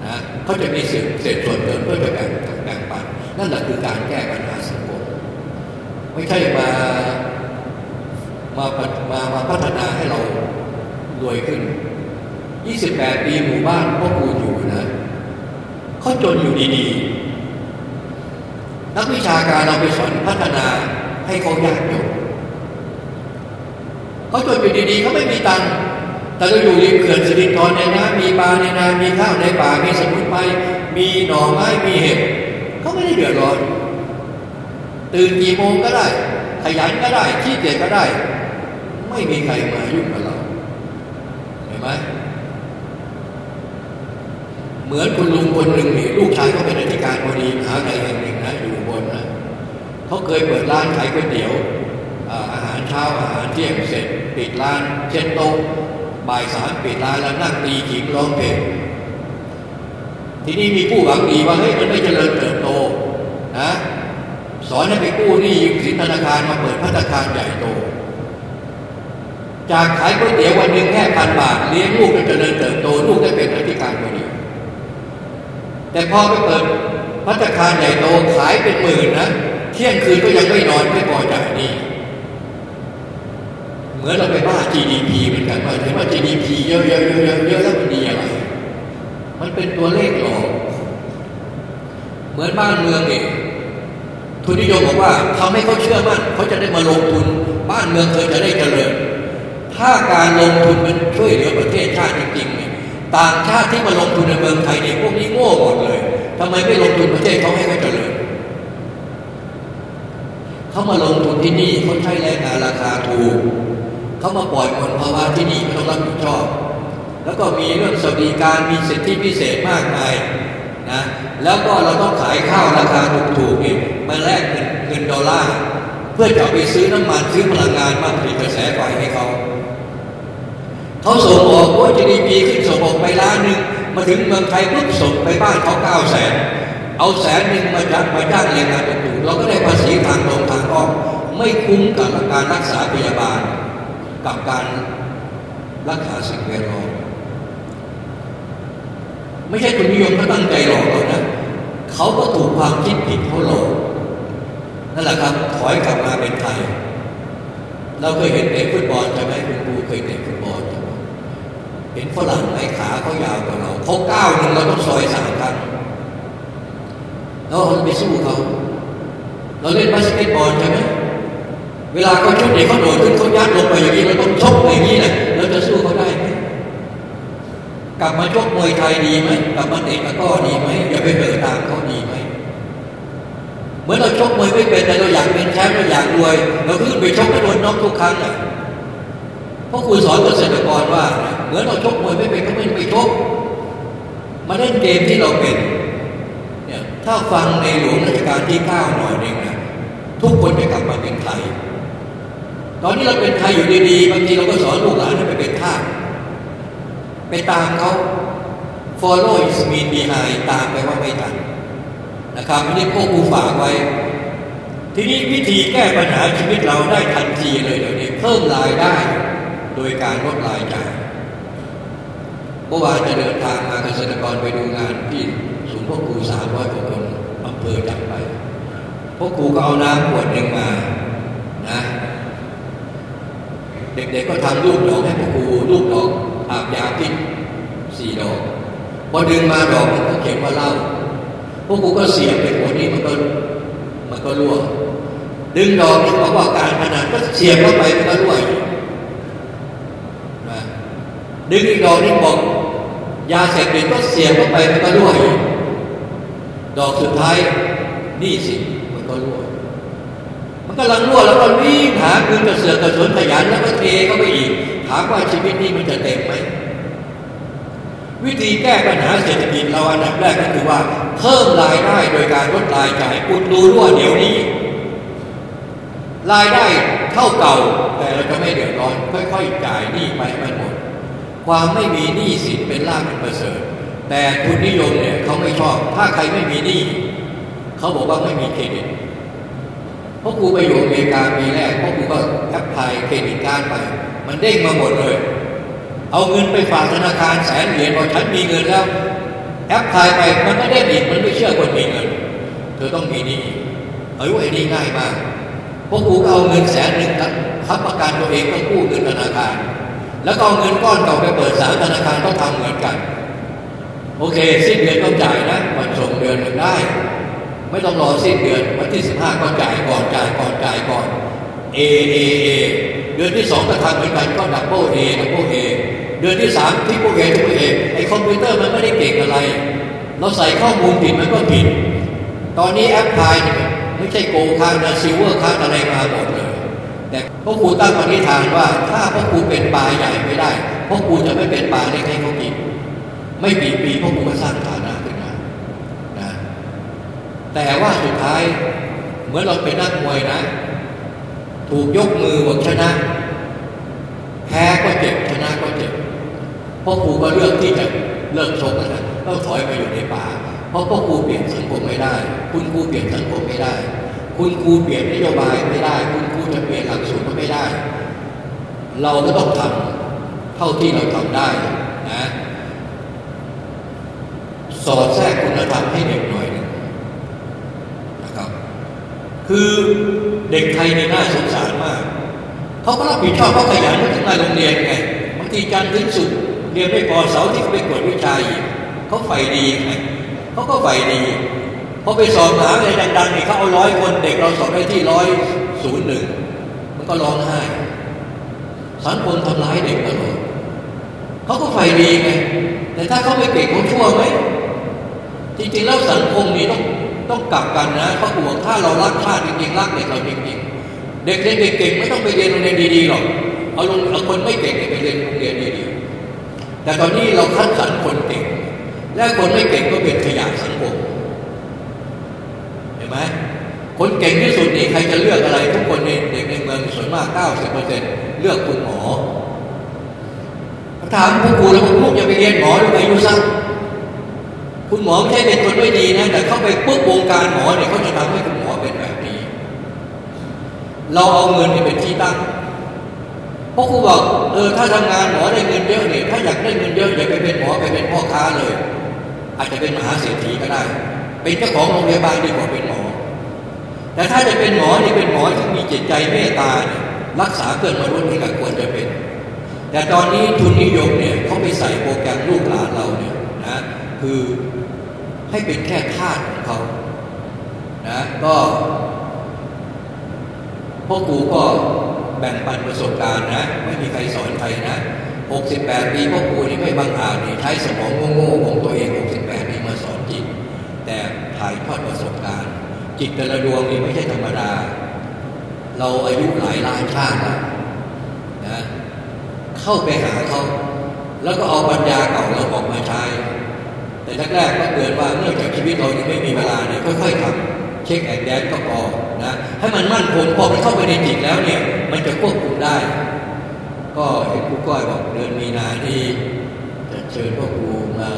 นะเขาจะมีเศษเศษส่วนเกินเพื่อจะแบ่งแบ่งปันนั่นแหละคือการแก้ปัญหาสังคมไม่ใช่มามามามาพัฒนาให้เรารวยขึ้น 28 ปีหมู่บ้านพ่อครูอยู่นะเขาจนอยู่ดีๆ นักวิชาการเราไปสอนพัฒนาให้เขายากจนเขาจนอยู่ดีๆเขาไม่มีตังค์แต่เราอยู่ริมเขื่อนสิรินธรในน้ำมีปลาในนามีข้าวในป่ามีสมุนไพรมีหน่อไม้มีเห็ดเขาไม่ได้เดือดร้อน ตื่นกี่โมงก็ได้ ขยันก็ได้ขี้เกียจก็ได้ ไม่มีใครมายุ่งกับเราเห็นไหมเหมือนคุณลุงคนหนึ่งนี่ลูกชายเขาเป็นอธิการบดีมหาวิทยาลัยแห่งหนึ่งนะอยู่ เขาเคยเปิดร้านขายก๋วยเตี๋ยวอาหารเช้าอาหารเที่ยงเสร็จปิดร้านเช็ดโต๊ะบ่ายสามปิดร้านแล้วนั่งตีขิงร้องเพลงทีนี้มีผู้หวังดีว่าเฮ้ยมันไม่เจริญเติบโตนะสอนให้ไปกู้หนี้ยืมสินธนาคารมาเปิดพัฒนาคารใหญ่โต จากขายก๋วยเตี๋ยววันหนึ่งแค่พันบาทเลี้ยงลูกเป็เจริญเติบโตลูกได้เป็นอธิการบดีแต่พอไปเปิดพัฒนาคารใหญ่โตขายเป็นหมื่นนะ เที่ยงคืนก็ยังไม่นอนไม่พอจ่ายนี่เหมือนเราไปบ้า GDP เหมือนกันว่าเห็นว่า GDP เยอะๆเยอะๆเยอะแล้วมันดีอะไร มันเป็นตัวเลขหลอกเหมือนบ้านเมืองเองทุนนิยมบอกว่าทำให้เขาเชื่อมั่นเขาจะได้มาลงทุน บ้านเมืองเคยจะได้เจริญ ถ้าการลงทุนมันช่วยเหลือประเทศชาติจริงๆเนี่ยต่างชาติที่มาลงทุนในเมืองไทยเนี่ยพวกนี้โง่หมดเลยทำไมไม่ลงทุนประเทศเขาให้เขาเจริญ เขามาลงทุนที่นี่เขาใช้แรงงานราคาถูกเขามาปล่อยมลภาวะที่นี่ไม่ต้องรับผิดชอบ แล้วก็มีเรื่องสวัสดิการมีสิทธิพิเศษมากมายนะแล้วก็เราต้องขายข้าวราคาถูกๆนี่มาแลกเงินเงินดอลลาร์เพื่อจะไปซื้อน้ำมันซื้อพลังงานมาผลิตกระแสไฟให้เขาเขาส่งออกว่า GDP ขึ้นส่งออกไปล้านหนึ่งมาถึงเมืองไทยปุ๊บส่งไปบ้านเขาเก้าแสนเอาแสนหนึ่งมาจ้างมาจ้างแรงงานถูกเราก็ได้ภาษีทางตรงทาง อ้อมไม่คุ้มกับการรักษาพยาบาล กับการรักษาสิ่งแวดล้อมไม่ใช่คนนิยมเขาตั้งใจหลอกเรานะเขาก็ถูกความคิดผิดเขาหลอกนั่นแหละครับถอยกลับมาเป็นไทย เราเคยเห็นเตะฟุตบอลใช่ไหมคุณครูเคยเตะฟุตบอลใช่ไหมเห็นฝรั่งไหมขาเขายาวกว่าเราเขาก้าวหนึ่งเราต้องซอยสามครั้งแล้วเราไปสู้เขา เราเล่นบาสเกตบอลใช่ไหมเวลาเขาชุดเด็กเขาโดดขึ้นเขายัดลงไปอย่างนี้เราต้องชกอย่างนี้แหละเราจะสู้เขาได้ไหมกลับมาชกมวยไทยดีไหมกลับมาเตะตะก้อดีไหมอย่าไปเดินตามเขาดีไหมเหมือนเราชกมวยไม่เป็นแต่เราอยากเป็นแชมป์เราอยากรวย เราขึ้นไปชกก็โดนน็อกทุกครั้งอะเพราะคุณสอนเกษตรกรว่า เหมือนเราชกมวยไม่เป็นก็ไม่ไปชกมาเล่นเกมที่เราเป็นเนี่ยถ้าฟังในหลวงรัชกาลที่เก้าหน่อยหนึ่ง ทุกคนจะกลับมาเป็นไทย ตอนนี้เราเป็นไทยอยู่ดีๆบางทีเราก็สอนลูกหลานให้ไปเป็นทาสไปตามเขา follow is mean behind ตามไปว่าไม่ทันนะครับไม่ได้พวกกูฝากไว้ ทีนี้วิธีแก้ปัญหาชีวิตเราได้ทันทีเลยเดี๋ยวนี้เพิ่มรายได้ โดยการลดรายจ่ายเมื่อวานจะเดินทางมาเกษตรกรไปดูงานที่ศูนย์พ่อครูสามร้อยกว่าคนอำเภอจัดไป พ่อครูก็เอาน้ำขวดหนึ่งมานะเด็กๆก็ทำลูกดอกให้พ่อครูลูกดอกอาบยาพิษสี่ดอกพอดึงมาดอกมันก็เขียนว่าเล้าพวกกูก็เสียบไปหัวนี้มันก็มันก็รั่วดึงดอกนี่บอกว่าการพนันก็เสียบเข้าไปมันก็รั่วนะดึงอีกดอกนี่บอกยาเสพติดก็เสียบเข้าไปมันก็รั่วดอกสุดท้ายนี่สิ ก็รั่ว มันกำลังรั่วแล้วก็วิ่งหาคืนกระเสือกกระสนขยันแล้วก็เทเข้าไปอีกถามว่าชีวิตนี้มันจะเต็มไหมวิธีแก้ปัญหาเศรษฐกิจเราอันดับแรกก็คือว่า เพิ่มรายได้โดยการลดรายจ่ายอุดรูรั่วเดี๋ยวนี้ รายได้เท่าเก่าแต่เราจะไม่เดือดร้อน ค่อยๆจ่ายหนี้ไปมันหมด ความไม่มีหนี้สินเป็นลาภเป็นประเสริฐ แต่ทุนนิยมเนี่ยเขาไม่ชอบ ถ้าใครไม่มีหนี้ เขาบอกว่าไม่มีเครดิตเพราะกูไปอยู่อเมริกาปีแรกเพราะกูก็แอปพลายเครดิตการไป มันเด้งมาหมดเลย เอาเงินไปฝากธนาคารแสนเหรียญพอฉันมีเงินแล้ว แอปพลายไปมันก็ได้อีกมันไม่เชื่อคนมีเงิน เธอต้องมีนี้เอ้ยไอ้นี่ง่ายมากพวกกูก็เอาเงินแสนหนึ่งทับประกันตัวเองก็กู้เงินธนาคาร แล้วก็เอาเงินก้อนเก่าไปเปิดสามธนาคารก็ทำเหมือนกัน โอเค สิ้นเดือนต้องจ่ายนะวันส่งเดือนหนึ่งได้ ไม่ต้องรอสิ้นเดือนวันที่สิบห้าก็จ่ายก่อนจ่ายก่อนจ่ายก่อน A A A เดือนที่สองก็ทำเหมือนกันก็ดับเบิลเอดับเบิลเอเดือนที่สาม triple A triple A ไอคอมพิวเตอร์มันไม่ได้เก่งอะไร เราใส่ข้อมูลผิดมันก็ผิด ตอนนี้ apply ไม่ใช่ gold card นะ silver card อะไรมาหมดเลย แต่พ่อครูตั้งปณิธานว่า ถ้าพ่อครูเป็นปลาใหญ่ไม่ได้พ่อครูจะไม่เป็นปลาเล็กให้เขากิน ไม่ปีปีพ่อครูก็สร้างขา แต่ว่าสุดท้ายเมื่อเราเป็นนักมวยนะ ถูกยกมือบอกชนะ แพ้ก็เจ็บชนะก็เจ็บพ่อครูก็เลือกที่จะเลิกชกนะต้องถอยไปอยู่ในป่า เพราะพ่อครูเปลี่ยนสังคมไม่ได้ คุณครูเปลี่ยนสังคมไม่ได้ คุณครูเปลี่ยนนโยบายไม่ได้ คุณครูจะเปลี่ยนหลักสูตรก็ไม่ได้ เราก็ต้องทำเท่าที่เราทำได้นะสอดแทรกคุณธรรมให้เด็กหน่อยนึงนะครับ คือเด็กไทยนี่น่าสงสารมากเขาก็รับผิดชอบเขาขยันมาถึงมาโรงเรียนไงบางทีจันทร์ถึงศุกร์เรียนไม่พอเสาร์ที่เขาไปกวดวิชาอีกเขาใฝ่ดีไงเขาก็ใฝ่ดีพอไปสอบมหาวิทยาลัยดังๆนี่เขาเอาร้อยคนเด็กเราสอบได้ที่ร้อยศูนย์หนึ่งมันก็ร้องไห้สังคมทำร้ายเด็กตลอดเขาก็ใฝ่ดีไงแต่ถ้าเขาไม่เก่งเขาชั่วไหมจริงๆแล้วสังคมนี้ต้อง ต้องกลับกันนะเขาบอกถ้าเรารักชาติจริงๆรักเด็กเราจริงๆเด็กเรียนเก่งๆไม่ต้องไปเรียนโรงเรียนดีๆหรอกเอาลงเอาคนไม่เก่งไปเรียนโรงเรียนดีๆแต่ตอนนี้เราคัดสรรคนเก่ง และคนไม่เก่งก็เป็นขยะสังคมเห็นไหมคนเก่งที่สุดนี่ใครจะเลือกอะไร ทุกคนในเด็กในเมืองส่วนมาก 90%เลือกคุณหมอถามผู้ครูแล้วพวกจะไปเรียนหมอหรือไปอายุสั้น คุณหมอไม่ใช่เป็นคนไม่ดีนะแต่เข้าไปปุ๊บวงการหมอเนี่ยเขาจะทำให้คุณหมอเป็นแบบนี้ เราเอาเงินเป็นที่ตั้งเพราะครูบอกเออถ้าทำงานหมอได้เงินเยอะเนี่ยถ้าอยากได้เงินเยอะอย่าไปเป็นหมอไปเป็นพ่อค้าเลย อาจจะเป็นมหาเศรษฐีก็ได้ เป็นเจ้าของโรงพยาบาลดีกว่าเป็นหมอ แต่ถ้าจะเป็นหมอนี่เป็นหมอที่มีจิตใจเมตตายรักษาเกินมนุษย์ที่กควรจะเป็น แต่ตอนนี้ทุนนิยมเนี่ยเขาไปใส่โปรแกรมลูกหลานเราเนี่ยนะคือ ให้เป็นแค่ทาสของเขานะก็พ่อครูก็แบ่งปันประสบการณ์นะ ไม่มีใครสอนใครนะ 68 ปีพ่อครูนี่ไม่บังอาจนี่ใช้สมองโง่ๆของตัวเอง 68 ปีมาสอนจิต แต่ถ่ายทอดประสบการณ์ จิตแต่ละดวงนี่ไม่ใช่ธรรมดา เราอายุหลายล้านชาติแล้วนะเข้าไปหาเขา แล้วก็เอาปัญญาเก่าเราออกมาใช้ แต่แรกๆก็เกิดว่าเนื่องจากชีวิตเรายังไม่มีเวลาเนี่ยค่อยๆทำเช็คแอนแดนก็พอนะให้มันมั่นคงพอมันเข้าไปในจิตแล้วเนี่ยมันจะควบคุมได้ ก็เห็นครูก้อยบอกเดือนมีนาที่จะเชิญพ่อครูมา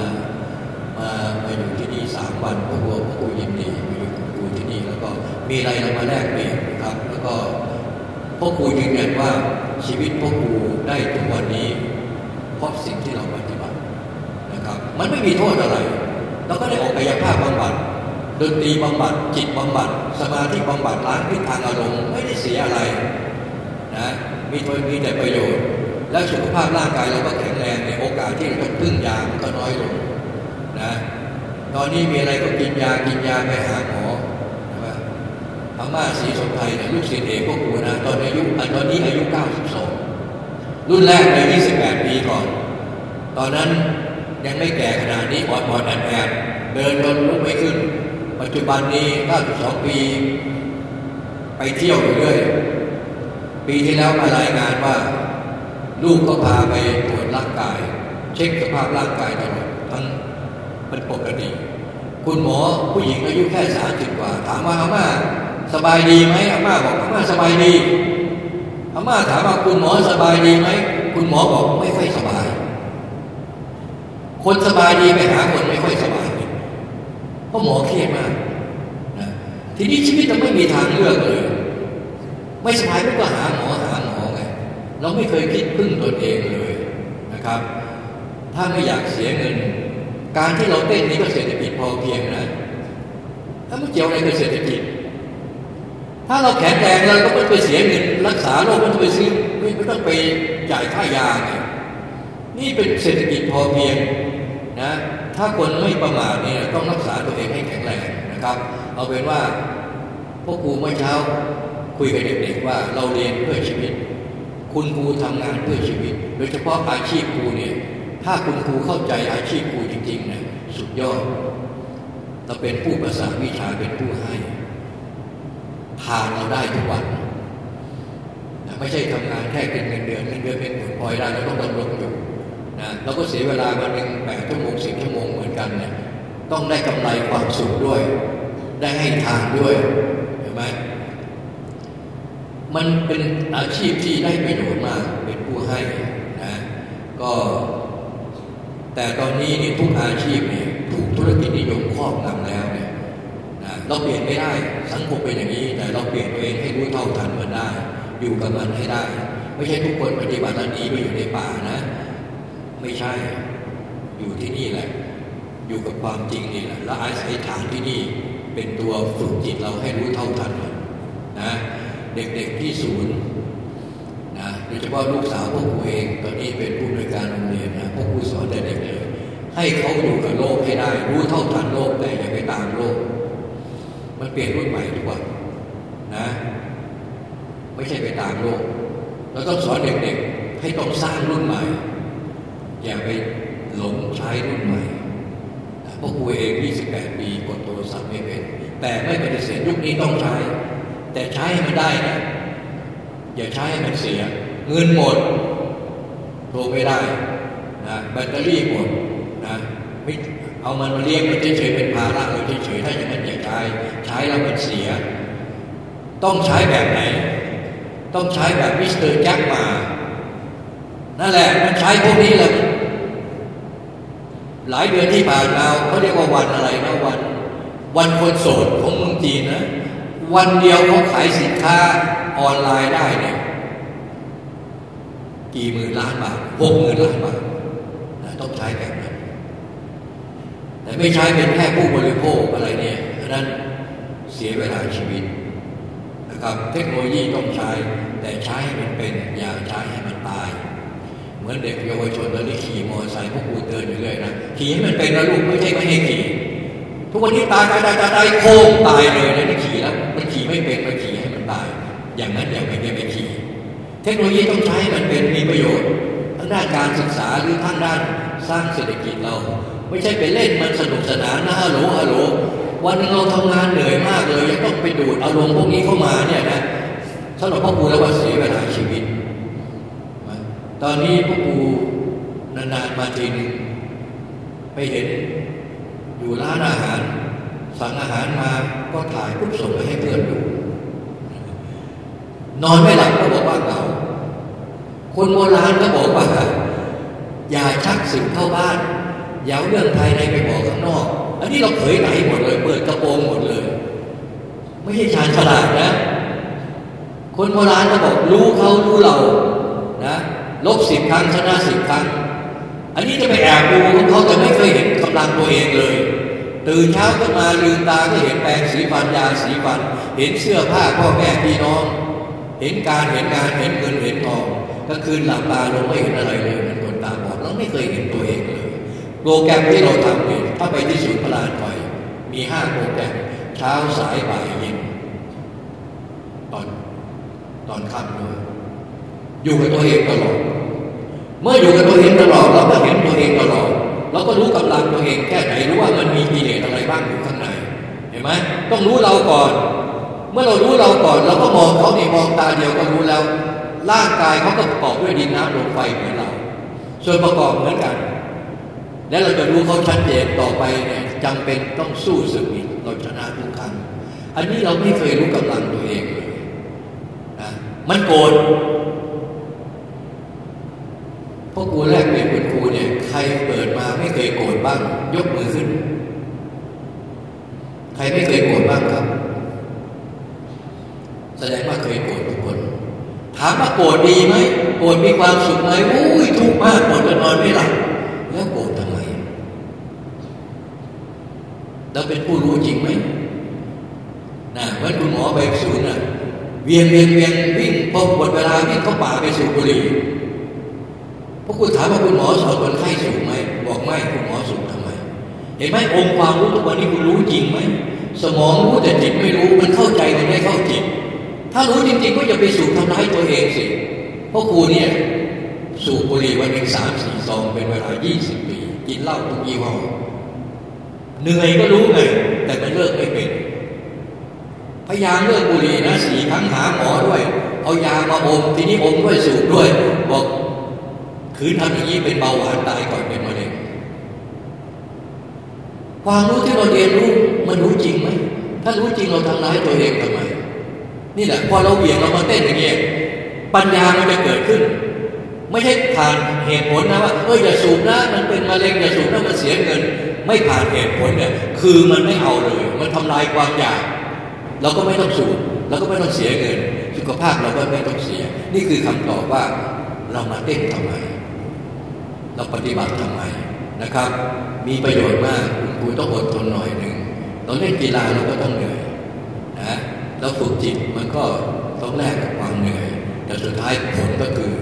มามาอยู่ที่นี่สามวันพ่อครูพ่อครูยินดีมาอยู่ครูที่นี่แล้วก็มีอะไรเรามาแลกเปลี่ยนครับ แล้วก็พ่อครูยืนยันว่าชีวิตพ่อครูได้ทุกวันนี้เพราะสิ่งที่เราปฏิบัตินะครับ มันไม่มีโทษอะไรเราก็ได้ออกกายภาพบำบัดดนตรีบำบัดจิตบำบัดสมาธิบำบัดล้างพิษทางอารมณ์ไม่ได้เสียอะไรนะมีตัวมีแต่ประโยชน์ และสุขภาพร่างกายเราก็แข็งแรงในโอกาสที่เราจะพึ่งยามันก็น้อยลงนะตอนนี้มีอะไรก็กินยากินยาไปหาหมอนะม่าศรีสมไทยเนี่ยลูกศิษย์เอกพวกกูนะตอนอายุตอนนี้อายุ 92 รุ่นแรกใน 28 ปีก่อน ตอนนั้น ยังไม่แก่ขนาดนี้อ่อนอ่อนแอนแอนเดินจนลุกไม่ขึ้น ปัจจุบันนี้92ปี ไปเที่ยวอยู่เรื่อยปีที่แล้วมารายงานว่า ลูกก็พาไปตรวจร่างกาย เช็คสภาพร่างกายตลอดทั้งเป็นปกติคุณหมอผู้หญิงอายุแค่สามสิบกว่า ถามว่าอาม่าสบายดีไหมอาม่าบอกอาม่าสบายดีอาม่าถามว่าคุณหมอสบายดีไหมคุณหมอบอกไม่ค่อยสบาย คนสบายดีไปหาคนไม่ค่อยสบายเพราะหมอเครียดมากนะทีนี้ชีวิตเราไม่มีทางเลือกเลย ไม่สบายก็หาหมอหาหมอไงเราไม่เคยคิดพึ่งตนเองเลยนะครับ ถ้าไม่อยากเสียเงิน การที่เราเต้นนี้ก็เศรษฐกิจพอเพียงนะถ้าไม่เกี่ยวอะไรกับเศรษฐกิจถ้าเราแข็งแรงเราก็ไม่ไปเสียเงินรักษาโรคไม่ต้องไปซื้อไม่ต้องไปจ่ายค่ายาไงนี่เป็นเศรษฐกิจพอเพียง นะถ้าคนไม่ประมาทเนี่ยต้องรักษาตัวเองให้แข็งแรงนะครับ เอาเป็นว่าพวกครูเมื่อเช้าคุยกับเด็กๆว่าเราเรียนเพื่อชีวิต คุณครูทำงานเพื่อชีวิต โดยเฉพาะอาชีพครูเนี่ยถ้าคุณครูเข้าใจอาชีพครูจริงๆเนี่ยสุดยอดเราเป็นผู้ประสานวิชาเป็นผู้ให้พาเราได้ทุกวันไม่ใช่ทำงานแค่เป็นเงินเดือนเงินเดือนเป็นผลพลอยได้เราต้องดำรงอยู่ นะเราก็เสียเวลามาหนึ่งแปดชั่วโมงสิบชั่วโมงเหมือนกันเนี่ยต้องได้กำไรความสุขด้วย ได้ให้ทานด้วยเห็นไหมมันเป็นอาชีพที่ได้ประโยชน์มากเป็นผู้ให้นะก็แต่ตอนนี้นี่ทุกอาชีพเนี่ยถูกธุรกิจนิยมครอบงำแล้วเนี่ยนะเราเปลี่ยนไม่ได้สังคมเป็นอย่างนี้แต่เราเปลี่ยนตัวเองให้รู้เท่าทันมันได้ อยู่กับมันให้ได้ ไม่ใช่ทุกคนปฏิบัติแล้วหนีไปอยู่ในป่านะ ไม่ใช่ อยู่ที่นี่แหละ อยู่กับความจริงนี่แหละและอาศัยฐานที่นี่เป็นตัวฝึกจิตเราให้รู้เท่าทันมันนะเด็กๆที่ศูนย์นะโดยเฉพาะลูกสาวพวกกูเองตอนนี้เป็นผู้บริการโรงเรียนนะพวกกูสอนแต่เด็กเลยให้เขาอยู่กับโลกให้ได้ รู้เท่าทันโลกแต่อย่าไปตามโลก มันเปลี่ยนรุ่นใหม่ทุกวันนะ ไม่ใช่ไปตามโลกเราต้องสอนเด็กๆให้ต้องสร้างรุ่นใหม่ อย่าไปหลงใช้รุ่นใหม่พวกกูเอง 28 ปีกดโทรศัพท์ไม่เป็น แต่ไม่ปฏิเสธยุคนี้ต้องใช้ แต่ใช้ให้มันได้นะ อย่าใช้ให้มันเสีย เงินหมด โทรไม่ได้นะแบตเตอรี่หมดนะไม่เอามันมาเลี้ยงมันเฉยๆเป็นภาระเลยเฉยๆถ้าอย่างนั้นอย่าใช้ใช้แล้วมันเสีย ต้องใช้แบบไหน ต้องใช้แบบมิสเตอร์แจ็คมา นั่นแหละมันใช้พวกนี้แหละ หลายเดือนที่ผ่านมาเขาเรียกว่าวันอะไรนะวัน วันคนโสดของเมืองจีนนะ วันเดียวเขาขายสินค้าออนไลน์ได้เนี่ยกี่หมื่นล้านบาทหกหมื่นล้านบาทต้องใช้แบบนั้นแต่ไม่ใช้เป็นแค่ผู้บริโภคอะไรเนี่ยเพราะนั้นเสียเวลาชีวิตนะครับเทคโนโลยีต้องใช้ แต่ใช้ให้มันเป็นอย่าใช้ให้มันตาย มือนเด็กเยาวชนตอนนี้ขี่มอเตอร์ไซค์พวกกูเดินอยู่เรื่อยนะขี่ให้มันเป็นนะลูกไม่ใช่ไม่ให้ขี่ทุกวันนี้ตายตายตายตายตายโค้งตายเลยนะที่ขี่แล้วมันขี่ไม่เป็นมันขี่ให้มันตาย อย่างนั้นอย่าไปอย่าไปขี่ เทคโนโลยีต้องใช้มันเป็นมีประโยชน์ทั้งด้านการศึกษาหรือทั้งด้านสร้างเศรษฐกิจเรา ไม่ใช่ไปเล่นมันสนุกสนานนะฮัลโหลฮัลโหลวันนึงเราทำงานเหนื่อยมากเลยยังต้องไปดูดอารมณ์พวกนี้เข้ามาเนี่ยนะสำหรับพ่อครูแล้วว่าเสียเวลาชีวิต ตอนนี้พ่อครูนานๆมาทีนึงไปเห็นอยู่ร้านอาหาร สั่งอาหารมาก็ถ่ายปุ๊บส่งไปให้เพื่อนดู นอนไม่หลับก็บอกว่าเก่าคนโบราณก็บอกว่า อย่าชักสิ่งเข้าบ้าน อย่าเอาเรื่องภายในไปบอกข้างนอก อันนี้เราเผยไหนหมดเลย เปิดกระโปรงหมดเลย ไม่ใช่ชาญฉลาดนะ คนโบราณก็บอกรู้เขารู้เรา ลบสิบครั้งชนะสิบครั้ง อันนี้จะไปแอบดูเขาแต่ไม่เคยเห็นกำลังตัวเองเลย ตื่นเช้าขึ้นมาลืมตาก็เห็นแปรงสีฟันยาสีฟัน เห็นเสื้อผ้าพ่อแม่พี่น้อง เห็นการเห็นงานเห็นเงินเห็นทองก็คืนหลับตาลงไม่เห็นอะไรเลยเป็นคนตาบอดเราไม่เคยเห็นตัวเองเลยโปรแกรมที่เราทำเนี่ยถ้าไปที่ศูนย์พลานคอย มีห้าโปรแกรมเช้าสายบ่ายเย็นตอนตอนค่ำด้วย อยู่กับตัวเองตลอด เมื่ออยู่กับตัวเองตลอดเราก็เห็นตัวเองตลอดเราก็รู้กำลังตัวเองแค่ไหนรู้ว่ามันมีกิเลสอะไรบ้างอยู่ข้างในเห็นไหมต้องรู้เราก่อน เมื่อเรารู้เราก่อนเราก็มองเขาเนี่มองตาเดียวก็รู้แล้วร่างกายเขาก็ประกอบด้วยดินน้ำลมไฟเหมือนเราส่วนประกอบเหมือนกัน และเราจะรู้เขาชัดเจนต่อไปเนี่ยจำเป็นต้องสู้ศึกอีกเราชนะทุกครั้งอันนี้เราไม่เคยรู้กำลังตัวเองเลยนะมันโกรธ วกกูแรกเปลี่ยนเป็นครูเนี่ยใครเปิดมาไม่เคยโกรธบ้าง ยกมือขึ้น ใครไม่เคยโกรธบ้างครับ แสดงว่าเคยโกรธทุกคนถามว่าโกรธดีไหมโกรธมีความสุขไหมอุ้ยทุกข์มากโกรธจนนอนไม่หลับแล้วโกรธทำไมเราเป็นผู้รู้จริงไหมนะเมื่อคุณหมอไปศูนย์น่ะเวียนเวียนเวียนวิ่งพบหมดเวลาวิ่งเข้าป่าไปสูบบุหรี่ พวกคุณถามว่าคุณหมอสอนคนไข้สูงไหมบอกไม่คุณหมอสูงทำไม เห็นไหมองค์ความรู้ทุกวันนี้คุณรู้จริงไหมสมองรู้แต่จิตไม่รู้มันเข้าใจแต่ไม่เข้าจิต ถ้ารู้จริงๆก็อย่าไปสูบทำร้ายตัวเองสิเพราะครูเนี่ยสูบบุหรี่วันหนึ่งสามสี่ซองเป็นเวลายี่สิบปี กินเหล้าทุกยี่ห้อเหนื่อยก็รู้ไงแต่มันเลิกไม่เป็นพยายามเลิกบุหรี่นะสี่ครั้งหาหมอด้วย เอายามาอมทีนี้อมด้วยสูบด้วย บอก คืนทำอย่างนี้เป็นเบาหวานตายก่อนเป็นมะเร็งความรู้ที่เราเรียนรู้มันรู้จริงไหมถ้ารู้จริงเราทำร้ายตัวเองทำไมนี่แหละพอเราเบี่ยงเรามาเต้นอย่างเงี้ยปัญญามันจะเกิดขึ้น ไม่ใช่ผ่านเหตุผลนะว่าเอออย่าสูบนะมันเป็นมะเร็งอย่าสูบนะมันเสียเงิน ไม่ผ่านเหตุผลเนี่ยคือมันไม่เอาเลย มันทำลายความอยากเราก็ไม่ต้องสูบเราก็ไม่ต้องเสียเงิน สุขภาพเราก็ไม่ต้องเสีย นี่คือคำตอบว่าเรามาเต้นทำไม เราปฏิบัติทำไมนะครับ มีประโยชน์มากคุณครูต้องอดทนหน่อยหนึ่งเราเล่นกีฬาเราก็ต้องเหนื่อยนะเราฝึกจิตมันก็ต้องแลกกับความเหนื่อย แต่สุดท้ายผลก็คือ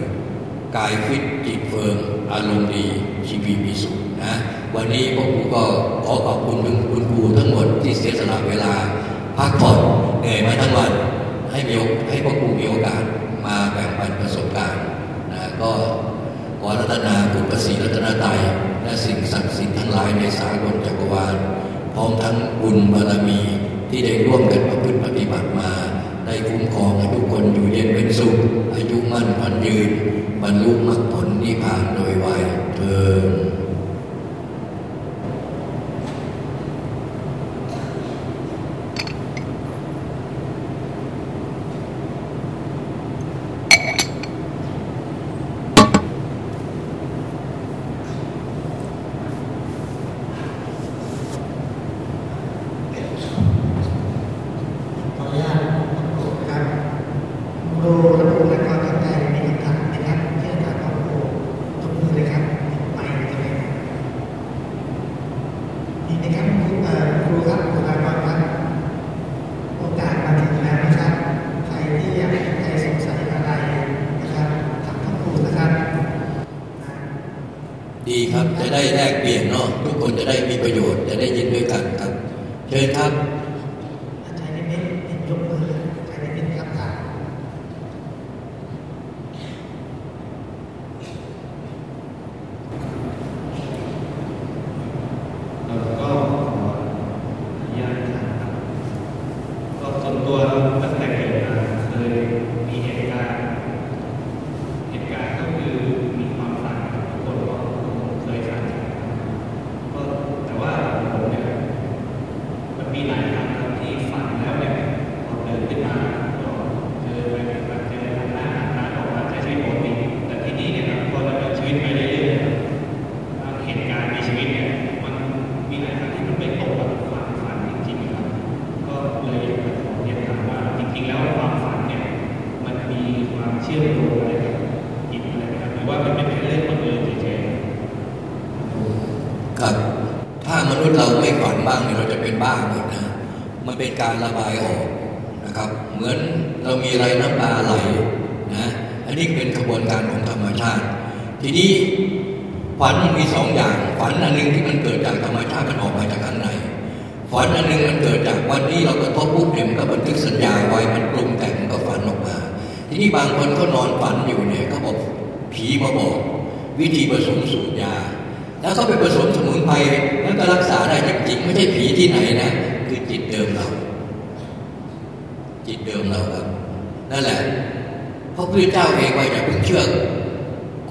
กายฟิตจิต firm อารมณ์ดีชีวิตมีสุขนะวันนี้พ่อครูก็ขอขอบคุณคุณครูทั้งหมดที่เสียสละเวลาพักผ่อนเหนื่อยมาทั้งวันให้มีให้พ่อครูมีโอกาสมาแบ่งปันประสบการณ์นะก็ ขออาราธนาคุณพระศรีรัตนตรัยและสิ่งศักดิ์สิทธิ์ทั้งหลายในสากลจักรวาลพร้อมทั้งบุญบารมีที่ได้ร่วมกันประพฤติปฏิบัติมา ได้คุ้มครองให้ทุกคนอยู่เย็นเป็นสุข อายุมั่นพันยืน บรรลุมรรคผลนิพพานโดยไวยเทินขออนุญาตครับครูระบุและความเข้าใจมีคำถามนะครับที่อาจารย์ของครูตบมือเลยครับไปจะเป็นมีนะครับครูเอ่อครูครับครูบาบอลครับโอกาสมาถึงแล้วนะครับ ใครที่อยากใครสงสัยอะไรนะครับถามท่านครูนะครับนะ ดีครับ จะได้แลกเปลี่ยนเนาะทุกคนจะได้มีประโยชน์จะได้ยินด้วยกันครับ เชิญครับ อาจารย์นิมิตเป็นยกมืออาจารย์นิมิตครับถาม แล้วก็ขออนุญาตครับก็ส่วนตัวตั้งแต่เกิดมาเคยมีเหตุการณ์ เหตุการณ์ก็คือมีความฝันทุกคนก็เคยฝันก็แต่ว่าผมเนี่ยมันมีหลายครั้งครับที่ฝันแล้วเนี่ยพอเดินขึ้นมาก็เจอไปแบบเจอทางหน้าหน้าออกมาใช้ชีวิตปกติแต่ที่นี่เนี่ยครับพอดำเนินชีวิตไปเรื่อยๆ บางเหตุการณ์ในชีวิตเนี่ยมันมีหลายครั้งที่มันไม่ตรงกับความฝันจริงๆครับก็เลยอยากจะขอเรียนถามว่าจริงๆแล้วความฝันเนี่ยมันมีความเชื่อมโยงอะไรกับจิตอะไรไหมครับหรือว่ามันเป็นแค่เรื่องบังเอิญเฉย ครับ ถ้ามนุษย์เราไม่ฝันบ้างเนี่ยเราจะเป็นบ้าหมดนะ มันเป็นการระบายออกนะครับ เหมือนเรามีอะไรน้ำตาไหลนะ อันนี้เป็นกระบวนการของธรรมชาติ ทีนี้ฝันมันมีสองอย่าง ฝันอันหนึ่งที่มันเกิดจากธรรมชาติมันออกมาจากข้างใน ฝันอันหนึ่งมันเกิดจากวันนี้เรากระทบปุ๊บเนี่ยมันก็บันทึกสัญญาไว้ มันปรุงแต่งมันก็ฝันออกมา ทีนี้บางคนเขานอนฝันอยู่เนี่ยเขาบอกผีมาบอก วิธีผสมสูตรยา แล้วเขาไปผสมสมุนไพรมันก็รักษา ไม่ใช่ผีที่ไหนนะ คือจิตเดิมเรา จิตเดิมเราครับนั่นแหละเพราะพระเจ้าเองว่าอย่าเพิ่งเชื่อ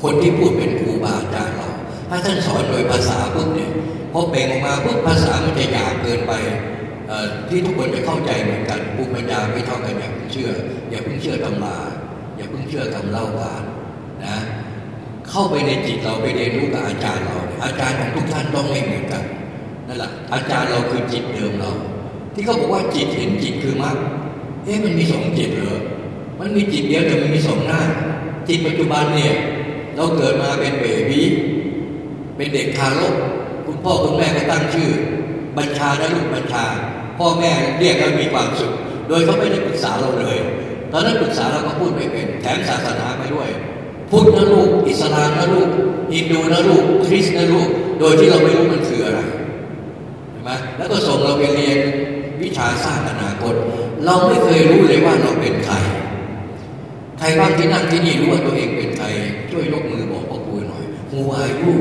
คนที่พูดเป็นครูบาอาจารย์เรา ถ้าท่านสอนโดยภาษาปุ๊บเนี่ยพอเปล่งออกมาปุ๊บภาษามันจะหยาบเกินไปที่ทุกคนจะเข้าใจเหมือนกันภูมิปัญญาไม่เท่ากันอย่าเพิ่งเชื่อ อย่าเพิ่งเชื่อตำราอย่าเพิ่งเชื่อคำเล่าขานนะเข้าไปในจิตเราไปเรียนรู้กับอาจารย์เรา อาจารย์ของทุกท่านต้องไม่เหมือนกัน นั่นแหละอาจารย์เราคือจิตเดิมเรา ที่เขาบอกว่าจิตเห็นจิตคือมรรคเอ๊ะมันมีสองจิตเหรอมันมีจิตเดียวแต่มันมีสองหน้า จิตปัจจุบันเนี่ย เราเกิดมาเป็นเบบีเป็นเด็กทารกคุณพ่อคุณแม่ก็ตั้งชื่อ บัญชานะลูกบัญชา พ่อแม่เรียกแล้วมีความสุข โดยเขาไม่ได้ปรึกษาเราเลย ตอนนั้นปรึกษาเราก็พูดไม่เป็นแถมศาสนาไปด้วยพุทธนะลูก อิสลามนะลูกฮินดูนะลูกคริสต์นะลูก โดยที่เราไม่รู้มันคืออะไรใช่ไหม แล้วก็ส่งเราไปเรียนวิชาสร้างอนาคต เราไม่เคยรู้เลยว่าเราเป็นใคร ใครบ้างที่นั่งที่นี่รู้ว่าตัวเองเป็นใคร ช่วยยกมือบอกพ่อครูหน่อย Who are you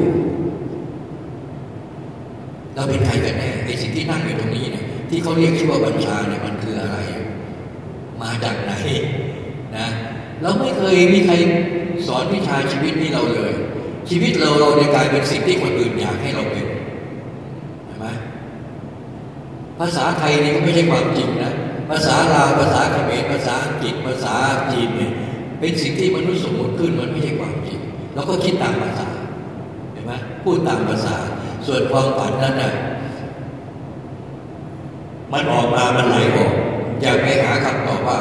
เราเป็นใครกันแน่ในสิ่งที่นั่งอยู่ตรงนี้เนี่ยที่เขาเรียกชื่อว่าบัญชาเนี่ยมันคืออะไร มาจากไหนนะเราไม่เคยมีใครสอนวิชาชีวิตนี้เราเลย ชีวิตเราเราในกลายเป็นสิ่งที่คนอื่นอยากให้เราเป็นเห็นไหม ภาษาไทยนี่ก็ไม่ใช่ความจริงนะภาษาลาวภาษาเขมรภาษาอังกฤษภาษาจีนเนี่ยเป็นสิ่งที่มนุษย์สมมติขึ้นมันไม่ใช่ความจริงแล้วก็คิดตามภาษาเห็นไหมพูดตามภาษา ส่วนความฝันนั้นน่ะมันออกมามันไหลออกอย่าไปหาคำตอบว่า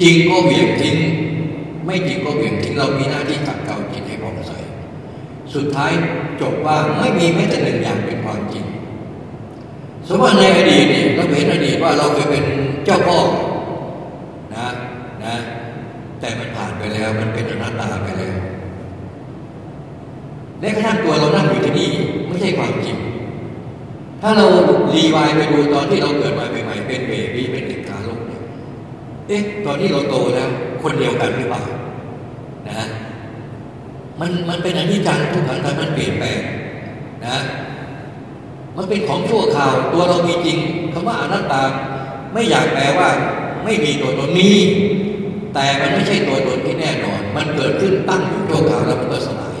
จริงก็เหวี่ยงทิ้ง ไม่จริงก็เหวี่ยงทิ้งเรามีหน้าที่ขัดเกลาจิตให้ผ่องใสสุดท้ายจบว่าไม่มีแม้แต่หนึ่งอย่างเป็นความจริง สมมติในอดีตเนี่ยเราเห็นอดีตว่าเราเคยเป็นเจ้าพ่อนะนะ แต่มันผ่านไปแล้วมันเป็นอนัตตาไปแล้วและกระทั่งตัวเรานั่งอยู่ที่นี่ไม่ใช่ความจริง ถ้าเรารีวายไปดูตอนที่เราเกิดมาใหม่ๆเป็นเบบีเป็นเด็กทารกเนี่ยเอ๊ะตอนที่เราโตแล้ว คนเดียวกันหรือเปล่านะมันมันเป็นอนิจจังทุกขังแต่มันเปลี่ยนแปลงนะ มันเป็นของชั่วคราว ตัวเรามีจริงคำว่าอนัตตา ไม่อยากแปลว่า ไม่มีตัวตนมี แต่มันไม่ใช่ตัวตนที่แน่นอน มันเกิดขึ้นตั้งอยู่ชั่วคราวแล้วมันก็สลาย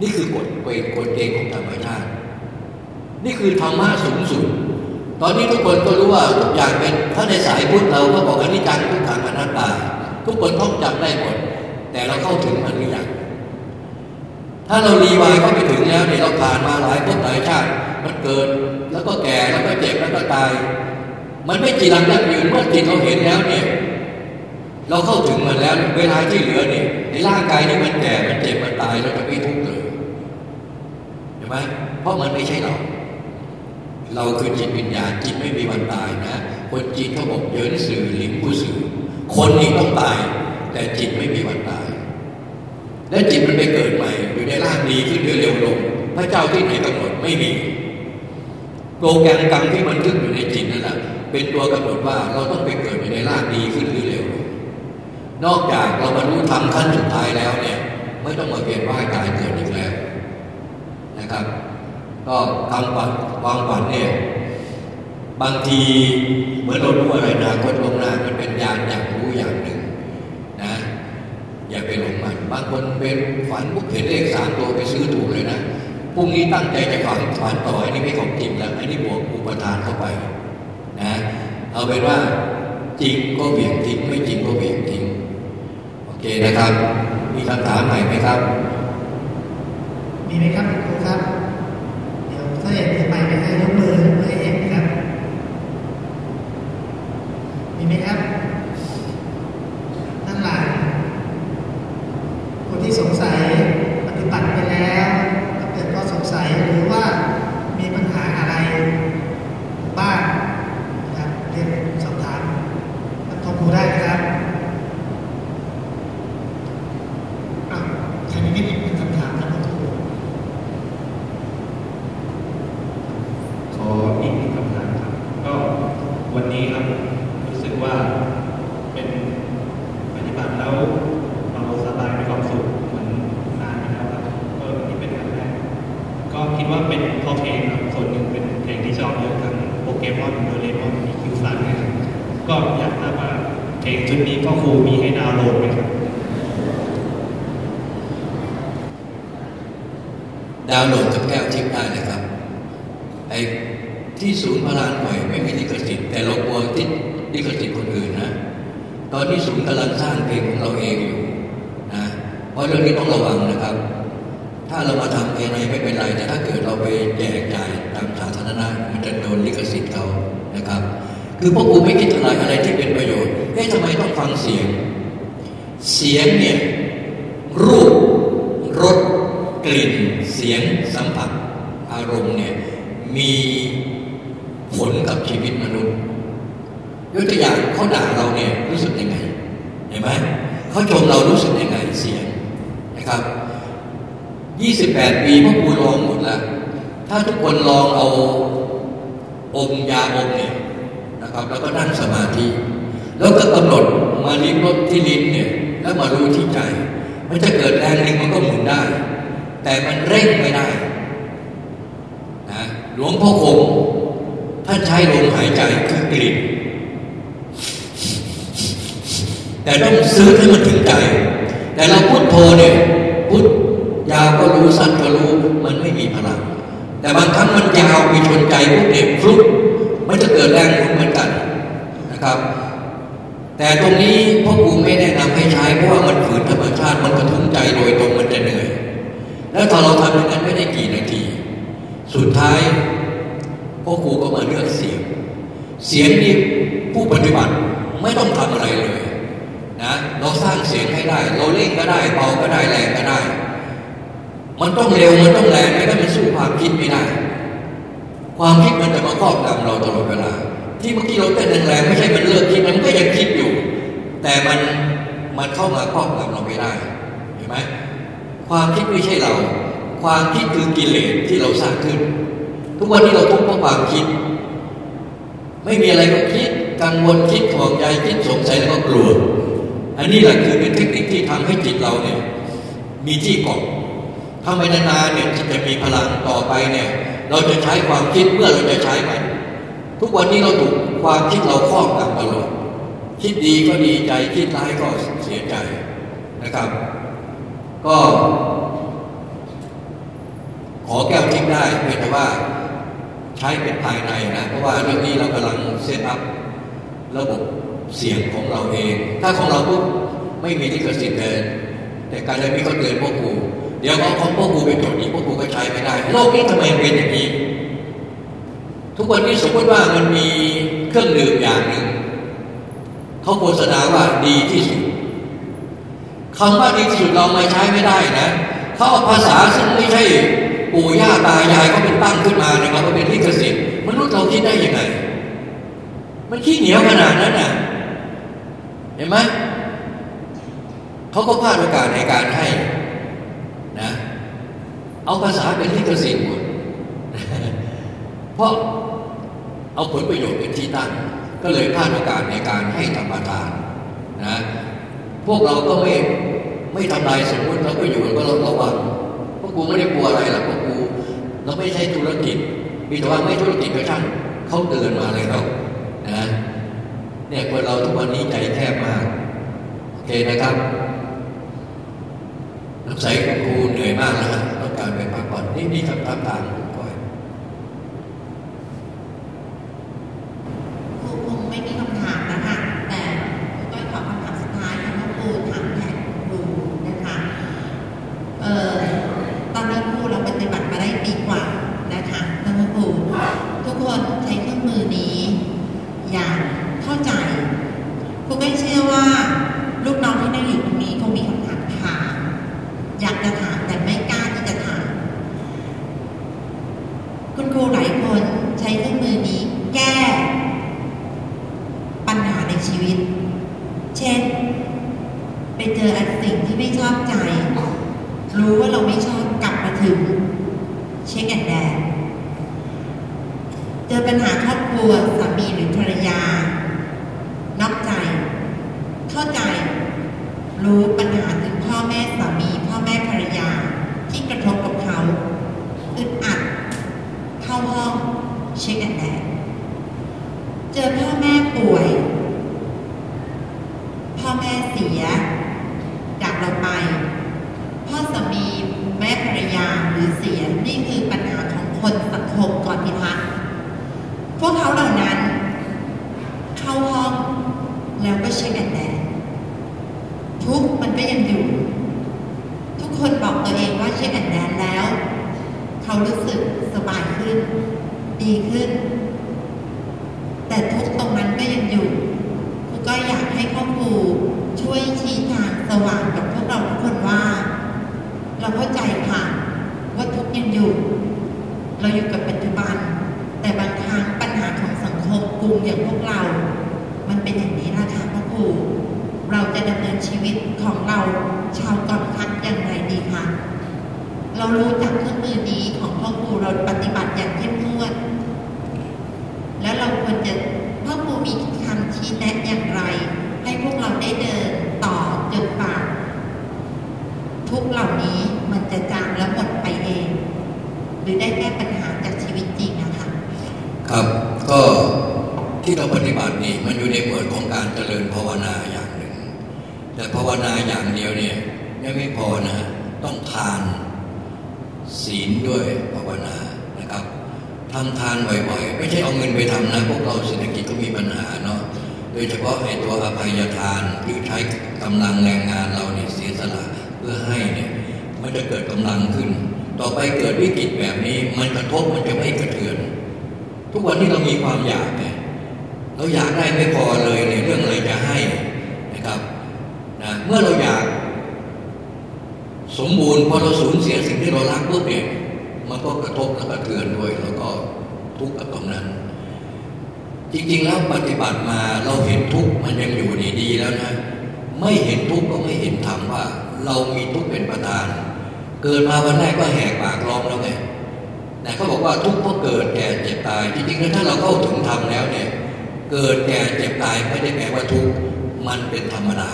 นี่คือกฎเกณฑ์กฎเกณฑ์ของธรรมชาติ นี่คือธรรมะสูงสุด ตอนนี้ทุกคนก็รู้ว่าทุกอย่างเป็นถ้าในสายพุทธเราก็บอกอนิจจังทุกขังอนัตตา ทุกคนท่องจำได้หมด แต่เราเข้าถึงมันหรือยัง ถ้าเรารีวายเข้าไปถึงแล้วเนี่ยเราผ่านมาหลายภพหลายชาติมันเกิดแล้วก็แก่แล้วก็เจ็บแล้วก็ตาย มันไม่จีรังยั่งยืนเมื่อจิตเราเห็นแล้วเนี่ยเราเข้าถึงมันแล้วเวลาที่เหลือเนี่ยในร่างกายนี่มันแก่มันเจ็บมันตายเราจะไม่ทุกข์เลยเห็นไหมเพราะมันไม่ใช่เรา เราคือจิตวิญญาณจิตไม่มีวันตายนะคนจีนเขาบอกเยินสื่อหลิงผู้สื่อคนนี้ต้องตาย แต่จิตไม่มีวันตาย และจิตมันไปเกิดใหม่ อยู่ในร่างดีขึ้นหรือเร็วลงพระเจ้าที่ไหนกำหนดไม่มีโปรแกรมกรรมที่มันขึ้นอยู่ในจิตนั่นแหละเป็นตัวกำหนดว่าเราต้องไปเกิดอยู่ในร่างดีขึ้นหรือเร็วลงนอกจากเราบรรลุธรรมขั้นสุดท้ายแล้วเนี่ยไม่ต้องมาเวียนว่ายตายเกิดอีกแล้วนะครับ ก็ทำฝันความฝันเนี่ยบางทีเหมือนเรารู้อะไรนะคนลงหน้ามันเป็นญาณอย่างรู้อย่างหนึ่งนะ อย่าไปหลงมัน บางคนเป็นฝันปุ๊บเห็นเลขสามตัวไปซื้อถูกเลยนะพรุ่งนี้ตั้งใจจะฝันฝันต่ออันนี้ไม่ของจริงแล้วอันนี้บวกอุปทานเข้าไปนะเอาเป็นว่าจริงก็เบี่ยงทิ้งไม่จริงก็เบี่ยงทิ้งโอเคนะครับ มีคำถามใหม่ไหมครับ มีไหมครับ นะครับ 28 ปีพวกกูลองหมดแล้ว ถ้าทุกคนลองเอาอมยาอมเนี่ยนะครับ แล้วก็นั่งสมาธิ แล้วก็กำหนดมาลิ้มรสที่ลิ้นเนี่ยแล้วมารู้ที่ใจมันจะเกิดแรงนึงมันก็หมุนได้ แต่มันเร่งไม่ได้นะหลวงพ่อคงท่านใช้ลมหายใจคือกลิ่นแต่ต้องซื้อให้มันถึงใจ แต่เราพุทโธเนี่ย พุทธยาวก็รู้สั้นก็รู้มันไม่มีพลัง แต่บางครั้งมันยาวมีชนใจพวกเด็กฟลุกมันจะเกิดแรงหมุนเหมือนกันนะครับ แต่ตรงนี้พ่อครูไม่แนะนำให้ใช้เพราะว่ามันฝืนธรรมชาติมันกระทุ้งใจโดยตรงมันจะเหนื่อย แล้วถ้าเราทำอย่างนั้นไม่ได้กี่นาที สุดท้ายพ่อครูก็มาเลือกเสียง เสียงนี้ผู้ปฏิบัติไม่ต้องทำอะไรเลย นะเราสร้างเสียงให้ได้ เราเล่นก็ได้เบาก็ได้แรงก็ได้ มันต้องเร็วมันต้องแรงไม่ได้มันสู้ความคิดไม่ได้ ความคิดมันจะมาครอบงำเราตลอดเวลา ที่เมื่อกี้เราเต้นแรงไม่ใช่มันเลิกคิดมันก็ยังคิดอยู่ แต่มันมันเข้ามาครอบงำเราไม่ได้เห็นไหมความคิดไม่ใช่เรา ความคิดคือกิเลสที่เราสร้างขึ้น ทุกวันนี้เราทุกข์เพราะความคิด ไม่มีอะไรก็คิดกังวลคิดห่วงใยคิดสงสัยแล้วก็กลัว อันนี้แหละคือเป็นเทคนิคที่ทำให้จิตเราเนี่ยมีที่เกาะทำไปนานๆเนี่ยจิตจะมีพลังต่อไปเนี่ย เราจะใช้ความคิดเมื่อเราจะใช้มันทุกวันนี้เราถูกความคิดเราครอบงำตลอดคิดดีก็ดีใจคิดร้ายก็เสียใจนะครับ ก็ ขอแก้วทิ้งได้เพียงแต่ว่าใช้เป็นภายในนะ เพราะว่าเรื่องนี้เรากำลังเซตอัพระบบ เสียงของเราเอง ถ้าของเราปุ๊บไม่มีลิขสิทธิ์เดินแต่การเลยมีเขาเตือนพวกกูเดี๋ยวเอาของพวกกูไปจดนี้พวกกูก็ใช้ไม่ได้ โลกนี้ทำไมเป็นอย่างนี้ ทุกวันนี้สมมติว่ามันมีเครื่องดื่มอย่างหนึ่งเขาโฆษณาว่าดีที่สุดคำว่าดีที่สุดเราไม่ใช้ไม่ได้นะเขาเอาภาษาซึ่งไม่ใช่ปู่ย่าตายายเขาเป็นตั้งขึ้นมานะครับว่าเป็นลิขสิทธิ์มนุษย์เราคิดได้ยังไง มันขี้เหนียวขนาดนั้นน่ะ เห็นไหมเขาก็พลาดโอกาสในการให้นะเอาภาษาเป็นลิขสิทธิ์หมดเพราะเอาผลประโยชน์เป็นที่ตั้ง ก็เลยพลาดโอกาสในการให้ธรรมทานนะพวกเราก็ไม่ไม่ทำลายสมมติเราก็อยู่ก็ระวังพวกกูไม่ได้กลัวอะไรหรอกพวกกูเราไม่ใช่ธุรกิจมีแต่ว่าไม่ธุรกิจก็ช่างเขาเตือนมาเลยเรานะ เนี่ยคนเราทุกวันนี้ใจแคบมาก โอเคนะครับน้ำใสของครูเหนื่อยมากนะฮะต้องการไปพักผ่อนนี่นี่ครับตามทางก่อน ครูคงไม่มีคำถามนะคะ แต่ครูก็ขอคำถามสุดท้ายค่ะว่าครูถามแทนครูนะคะ เอ่อ ตอนนี้ครูเราปฏิบัติมาได้ปีกว่านะคะท่านครูทุกคนใช้เครื่องมือนี้ อย่างเข้าใจ ครูก็เชื่อว่า ลูกน้องที่นั่งอยู่ตรงนี้คงมีคำถามถาม อยากจะถามแต่ไม่กล้าที่จะถาม คุณครูหลายคนใช้เครื่องมือนี้แก้ ปัญหาในชีวิต เช่น ไปเจออันสิ่งที่ไม่ชอบใจ รู้ว่าเราไม่ชอบกลับมาถึง เช็คแอนแดนเจอปัญหาครอบครัวสามีหรือภรรยานอกใจ เข้าใจ รู้ปัญหาถึงพ่อแม่สามี พ่อแม่ภรรยาที่กระทบกับเขาอึดอัด เข้าห้องเช็คแอนแดนเจอพ่อแม่ป่วย พ่อแม่เสียจากเราไป พ่อสามีแม่ภรรยาหรือเสียนี่คือปัญหาของคนสังคมก่อนพิทักษ์พวกเขาเหล่านั้น เข้าห้องแล้วก็เช็คแอนแดนทุกข์มันก็ยังอยู่ ทุกคนบอกตัวเองว่าเช็คแอนแดนแล้ว เขารู้สึกสบายขึ้น ดีขึ้น แต่ทุกข์ตรงนั้นก็ยังอยู่ครูก็อยากให้พ่อครูช่วยชี้ทางสว่างกับพวกเราทุกคนว่า เราเข้าใจค่ะว่าทุกข์ยังอยู่ เราอยู่กับปัจจุบัน แต่บางครั้งปัญหาของสังคมกลุ่มอย่างพวกเรา มันเป็นอย่างนี้นะคะพ่อครูเราจะดำเนินชีวิตของเราชาวก่อนพักอย่างไรดีคะ เรารู้จักเครื่องมือนี้ของพ่อครูเราปฏิบัติอย่างเข้มงวด แล้วเราควรจะพ่อครูมีคำชี้แนะอย่างไร ให้พวกเราได้เดินต่อจนป่าทุกเหล่านี้มันจะจางและหมดไปเอง หรือได้แก้ปัญหาจากชีวิตจริงนะคะ ครับ ก็ที่เราปฏิบัตินี่มันอยู่ในหมวดของการเจริญภาวนาอย่างหนึ่ง แต่ภาวนาอย่างเดียวเนี่ยยังไม่พอนะ ต้องทานศีลด้วยภาวนานะครับทำทานบ่อยๆ ไม่ใช่เอาเงินไปทำนะ พวกเราเศรษฐกิจก็มีปัญหาเนาะ โดยเฉพาะในตัวอภัยทานที่ใช้กำลังแรงงานเราเนี่ยเสียสละเพื่อให้เนี่ยมันจะเกิดกำลังขึ้น ต่อไปเกิดวิกฤตแบบนี้ มันกระทบมันจะไม่กระเทือน ทุกวันที่เรามีความอยากเนี่ย เราอยากได้ไม่พอเลยในเรื่องอะไรจะให้นะครับนะเมื่อเราอยากสมบูรณ์พอเราสูญเสียสิ่งที่เรารักปุ๊บเนี่ยมันก็กระทบและกระเทือนด้วย แล้วก็ทุกข์กับตรงนั้น จริงๆแล้วปฏิบัติมาเราเห็นทุกข์มันยังอยู่ดีๆแล้วนะ ไม่เห็นทุกข์ก็ไม่เห็นธรรมว่า เรามีทุกข์เป็นประธาน เกิดมาวันแรกก็แหกปากร้องแล้วไงแต่เขาบอกว่าทุกข์ก็เกิดแก่เจ็บตาย จริงๆแล้วถ้าเราเข้าถึงธรรมแล้วเนี่ย เกิดแก่เจ็บตายไม่ได้แปลว่าทุกข์มันเป็นธรรมดา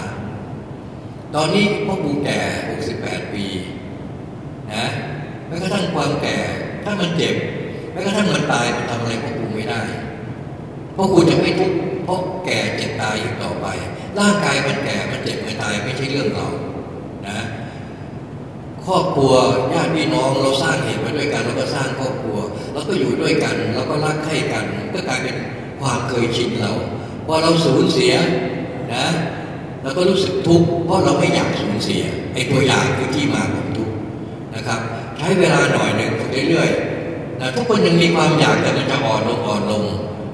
ตอนนี้พ่อครูแก่ 68 ปีนะแม้กระทั่งความแก่ ถ้ามันเจ็บแม้กระทั่งมันตายมันทำอะไรพ่อครูไม่ได้พ่อครูจะไม่ทุกข์เพราะแก่เจ็บตายอีกต่อไป ร่างกายมันแก่มันเจ็บมันตายไม่ใช่เรื่องเรานะครอบครัวญาติพี่น้องเราสร้างเหตุมาด้วยกันเราก็สร้างครอบครัวเราก็อยู่ด้วยกันเราก็รักใคร่กันก็กลายเป็น ความเคยชินเราพอเราสูญเสียนะเราก็รู้สึกทุกข์เพราะเราไม่อยากสูญเสียไอ้ตัวอย่างคือที่มาของทุกข์นะครับ ใช้เวลาหน่อยหนึ่งฝึกเรื่อยๆนะทุกคนยังมีความอยากแต่มันจะอ่อนลงอ่อนลง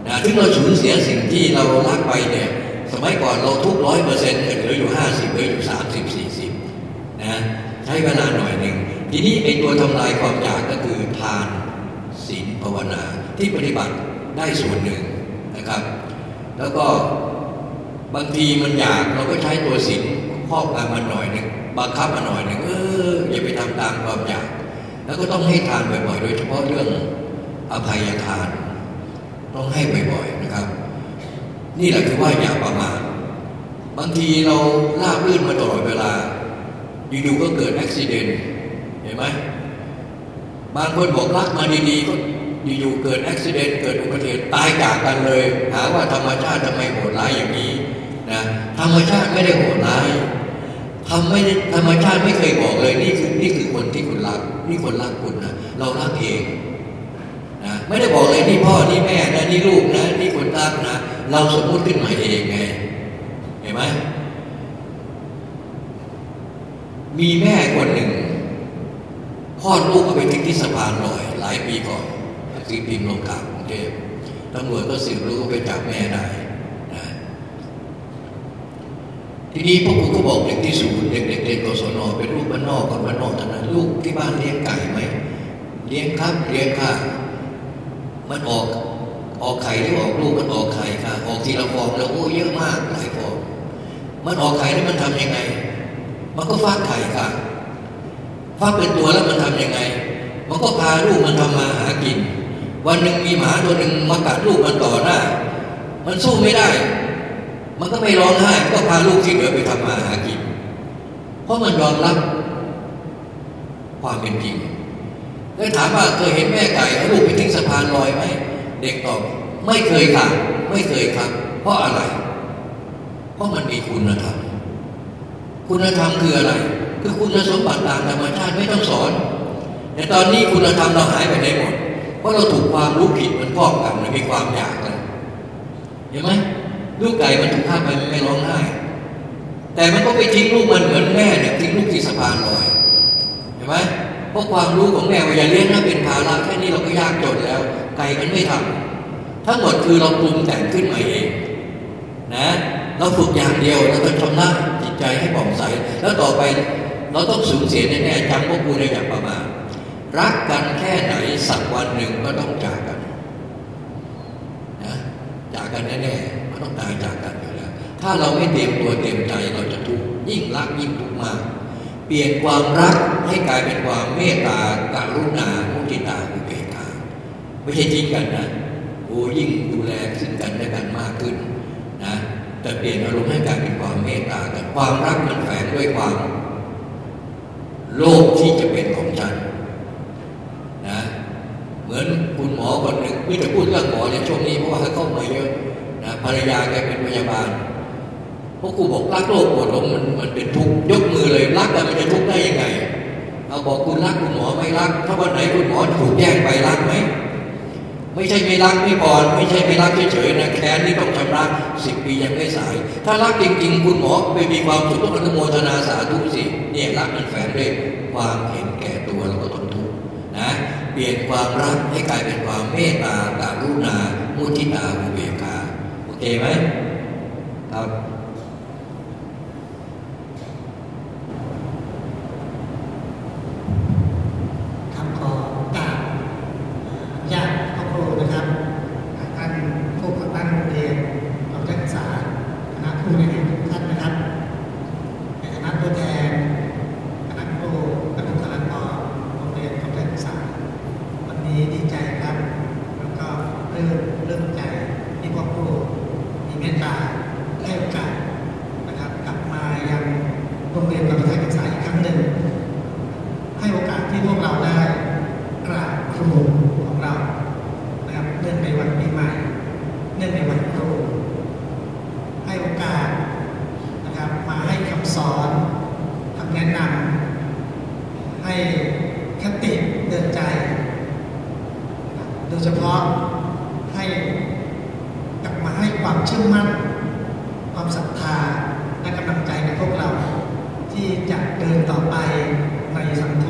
นะที่เราสูญเสียสิ่งที่เรารักไปเนี่ยสมัยก่อนเราทุกร้อยเปอร์เซ็นต์เหลืออยู่ห้าสิบเหลืออยู่สามสิบสี่สิบนะใช้เวลาหน่อยหนึ่งทีนี้ไอ้ตัวทำลายความอยากก็คือทานศีลภาวนาที่ปฏิบัติได้ส่วนหนึ่ง นะครับ แล้วก็บางทีมันอยากเราก็ใช้ตัวศีลครอบงำมันหน่อยหนึ่งบังคับมันหน่อยหนึ่งเอออย่าไปทำตามความอยาก แล้วก็ต้องให้ทานบ่อยๆ โดยเฉพาะเรื่องอภัยทาน ต้องให้บ่อยๆนะครับ นี่แหละคือว่าอย่าประมาทบางทีเราลาบลื่นมาตลอดเวลาอยู่ๆก็เกิดอุบิเหตุเห็นไหมบางคนบอกรักมาดีๆก็อยู่ๆเกิดอุบิเหตุเกิดอุบัติ ตายจากกันเลย หาว่าธรรมชาติทำไมโหดร้ายอย่างนี้นะธรรมชาติไม่ได้โหดร้ายทำไม่ได้ธรรมชาติไม่เคยบอกเลยนี่คือนี่คือคนที่คุณรักนี่คนรักคุณนะเรารักเองนะไม่ได้บอกเลยนี่พ่อนี่แม่นะนี่ลูกนะนี่คนรักนะเราสมมติขึ้นมาเองไงเห็นไหมมีแม่คนหนึ่งคลอดลูกก็ไปทิ้งที่สะพานลอย หลายปีก่อนตีพิมพ์ลงกลางกรุงเทพ ตำรวจก็สืบรู้ไปจับแม่ได้นะทีนี้พวกผมก็บอกเด็กที่ศูนย์เด็กเด็กเด็กกศนเป็นลูกบ้านนอกกับบ้านนอกเท่านั้นลูกที่บ้านเลี้ยงไก่ไหมเลี้ยงครับเลี้ยงค่ะ มันออกออกไข่ที่ออกลูกมันออกไข่ค่ะ ออกทีละฟองแล้วโอ้เยอะมากหลายฟองมันออกไข่แล้วมันทำยังไง มันก็ฟักไข่ค่ะฟักเป็นตัวแล้วมันทำยังไง มันก็พาลูกมันทำมาหากิน วันหนึ่งมีหมาตัวหนึ่งมากัดลูกมันต่อหน้า มันสู้ไม่ได้ มันก็ไม่ร้องไห้ก็พาลูกที่เหลือไปทำมาหากิน เพราะมันยอมรับ ความเป็นจริงแล้วถามว่าเคยเห็นแม่ไก่เอาลูกไปทิ้งสะพานลอยไหมเด็กตอบไม่เคยค่ะไม่เคยครับ เพราะอะไร เพราะมันมีคุณธรรมคุณธรรมคืออะไร คือคุณสมบัติตามธรรมชาติไม่ต้องสอน แต่ตอนนี้คุณธรรมเราหายไปไหนหมด เพราเราถูกความรู้ผิดมันครอบงำมันมีความอยากเลยเห็นไหมลูกไก่มันถูกฆ่าไปมันไม่ร้องไห้แต่มันก็ไปทิ้งลูกมันเหมือนแม่เนี่ยทิ้งลูกที่สะพานลอยเห็นไหมเพราะความรู้ของแม่ว่าอย่าเลี้ยงนะเป็นภาระแค่นี้เราก็ยากจนแล้ว ไก่มันไม่ทำทั้งหมดคือเราปรุงแต่งขึ้นมาเองนะเราฝึกอย่างเดียวเราต้องชำระจิตใจให้ผ่องใส แล้วต่อไปเราต้องสูญเสียแน่ๆจำพวกกูได้อย่างประมาณ รักกันแค่ไหนสักวันหนึ่งก็ต้องจากกันนะจากกันแน่ๆมันต้องตายจากกันอยู่แล้ว ถ้าเราไม่เตรียมตัวเตรียมใจเราจะทุกข์ยิ่งรักยิ่งทุกข์มาก เปลี่ยนความรักให้กลายเป็นความเมตตากรุณามุทิตาอุเบกขาไม่ใช่ทิ้งกันนะโอ้ยิ่งดูแลซึ่งกันและกันมากขึ้นนะแต่เปลี่ยนอารมณ์ให้กลายเป็นความเมตตากันความรักมันแฝงด้วยความ โลภที่จะเป็นของฉันือนคุณหมอคนหนึ่งวิจะพูดเรื่องหมอในช่วงนี้เพราะว่าเข้ามาเยอะนะภรรยาแกเป็นพยาบาลพราะกูบอกรักโลกปวดหลงมันมันเป็นทุกยกมือเลยรักแล้วมันจะทุกได้ยังไงเอาบอกคุณรักคุณหมอไม่รัก ถ้าวันไหนคุณหมอถูกแย่งไปรักไหมไม่ใช่ไม่รักไม่ก่อน ไม่ใช่ไม่รักเฉยๆนะแค้นนี่ต้องชำระสิบปียังไม่สาย ถ้ารักจริงๆ คุณหมอไม่มีความสุขต้องอนุโมทนาสาธุสิเนี่ยรักมันแฝงด้วยความเห็นแก่ ลี่ยนความรักให้กลายเป็นความเมตตาการุณามุทิตาอุเบกขาโอเคไหมครับ ยเฉพาะให้กลับมาให้ความเชื่อมั่น ความศรัทธาและกำลังใจในพวกเรา ที่จะเดินต่อไปในสังคม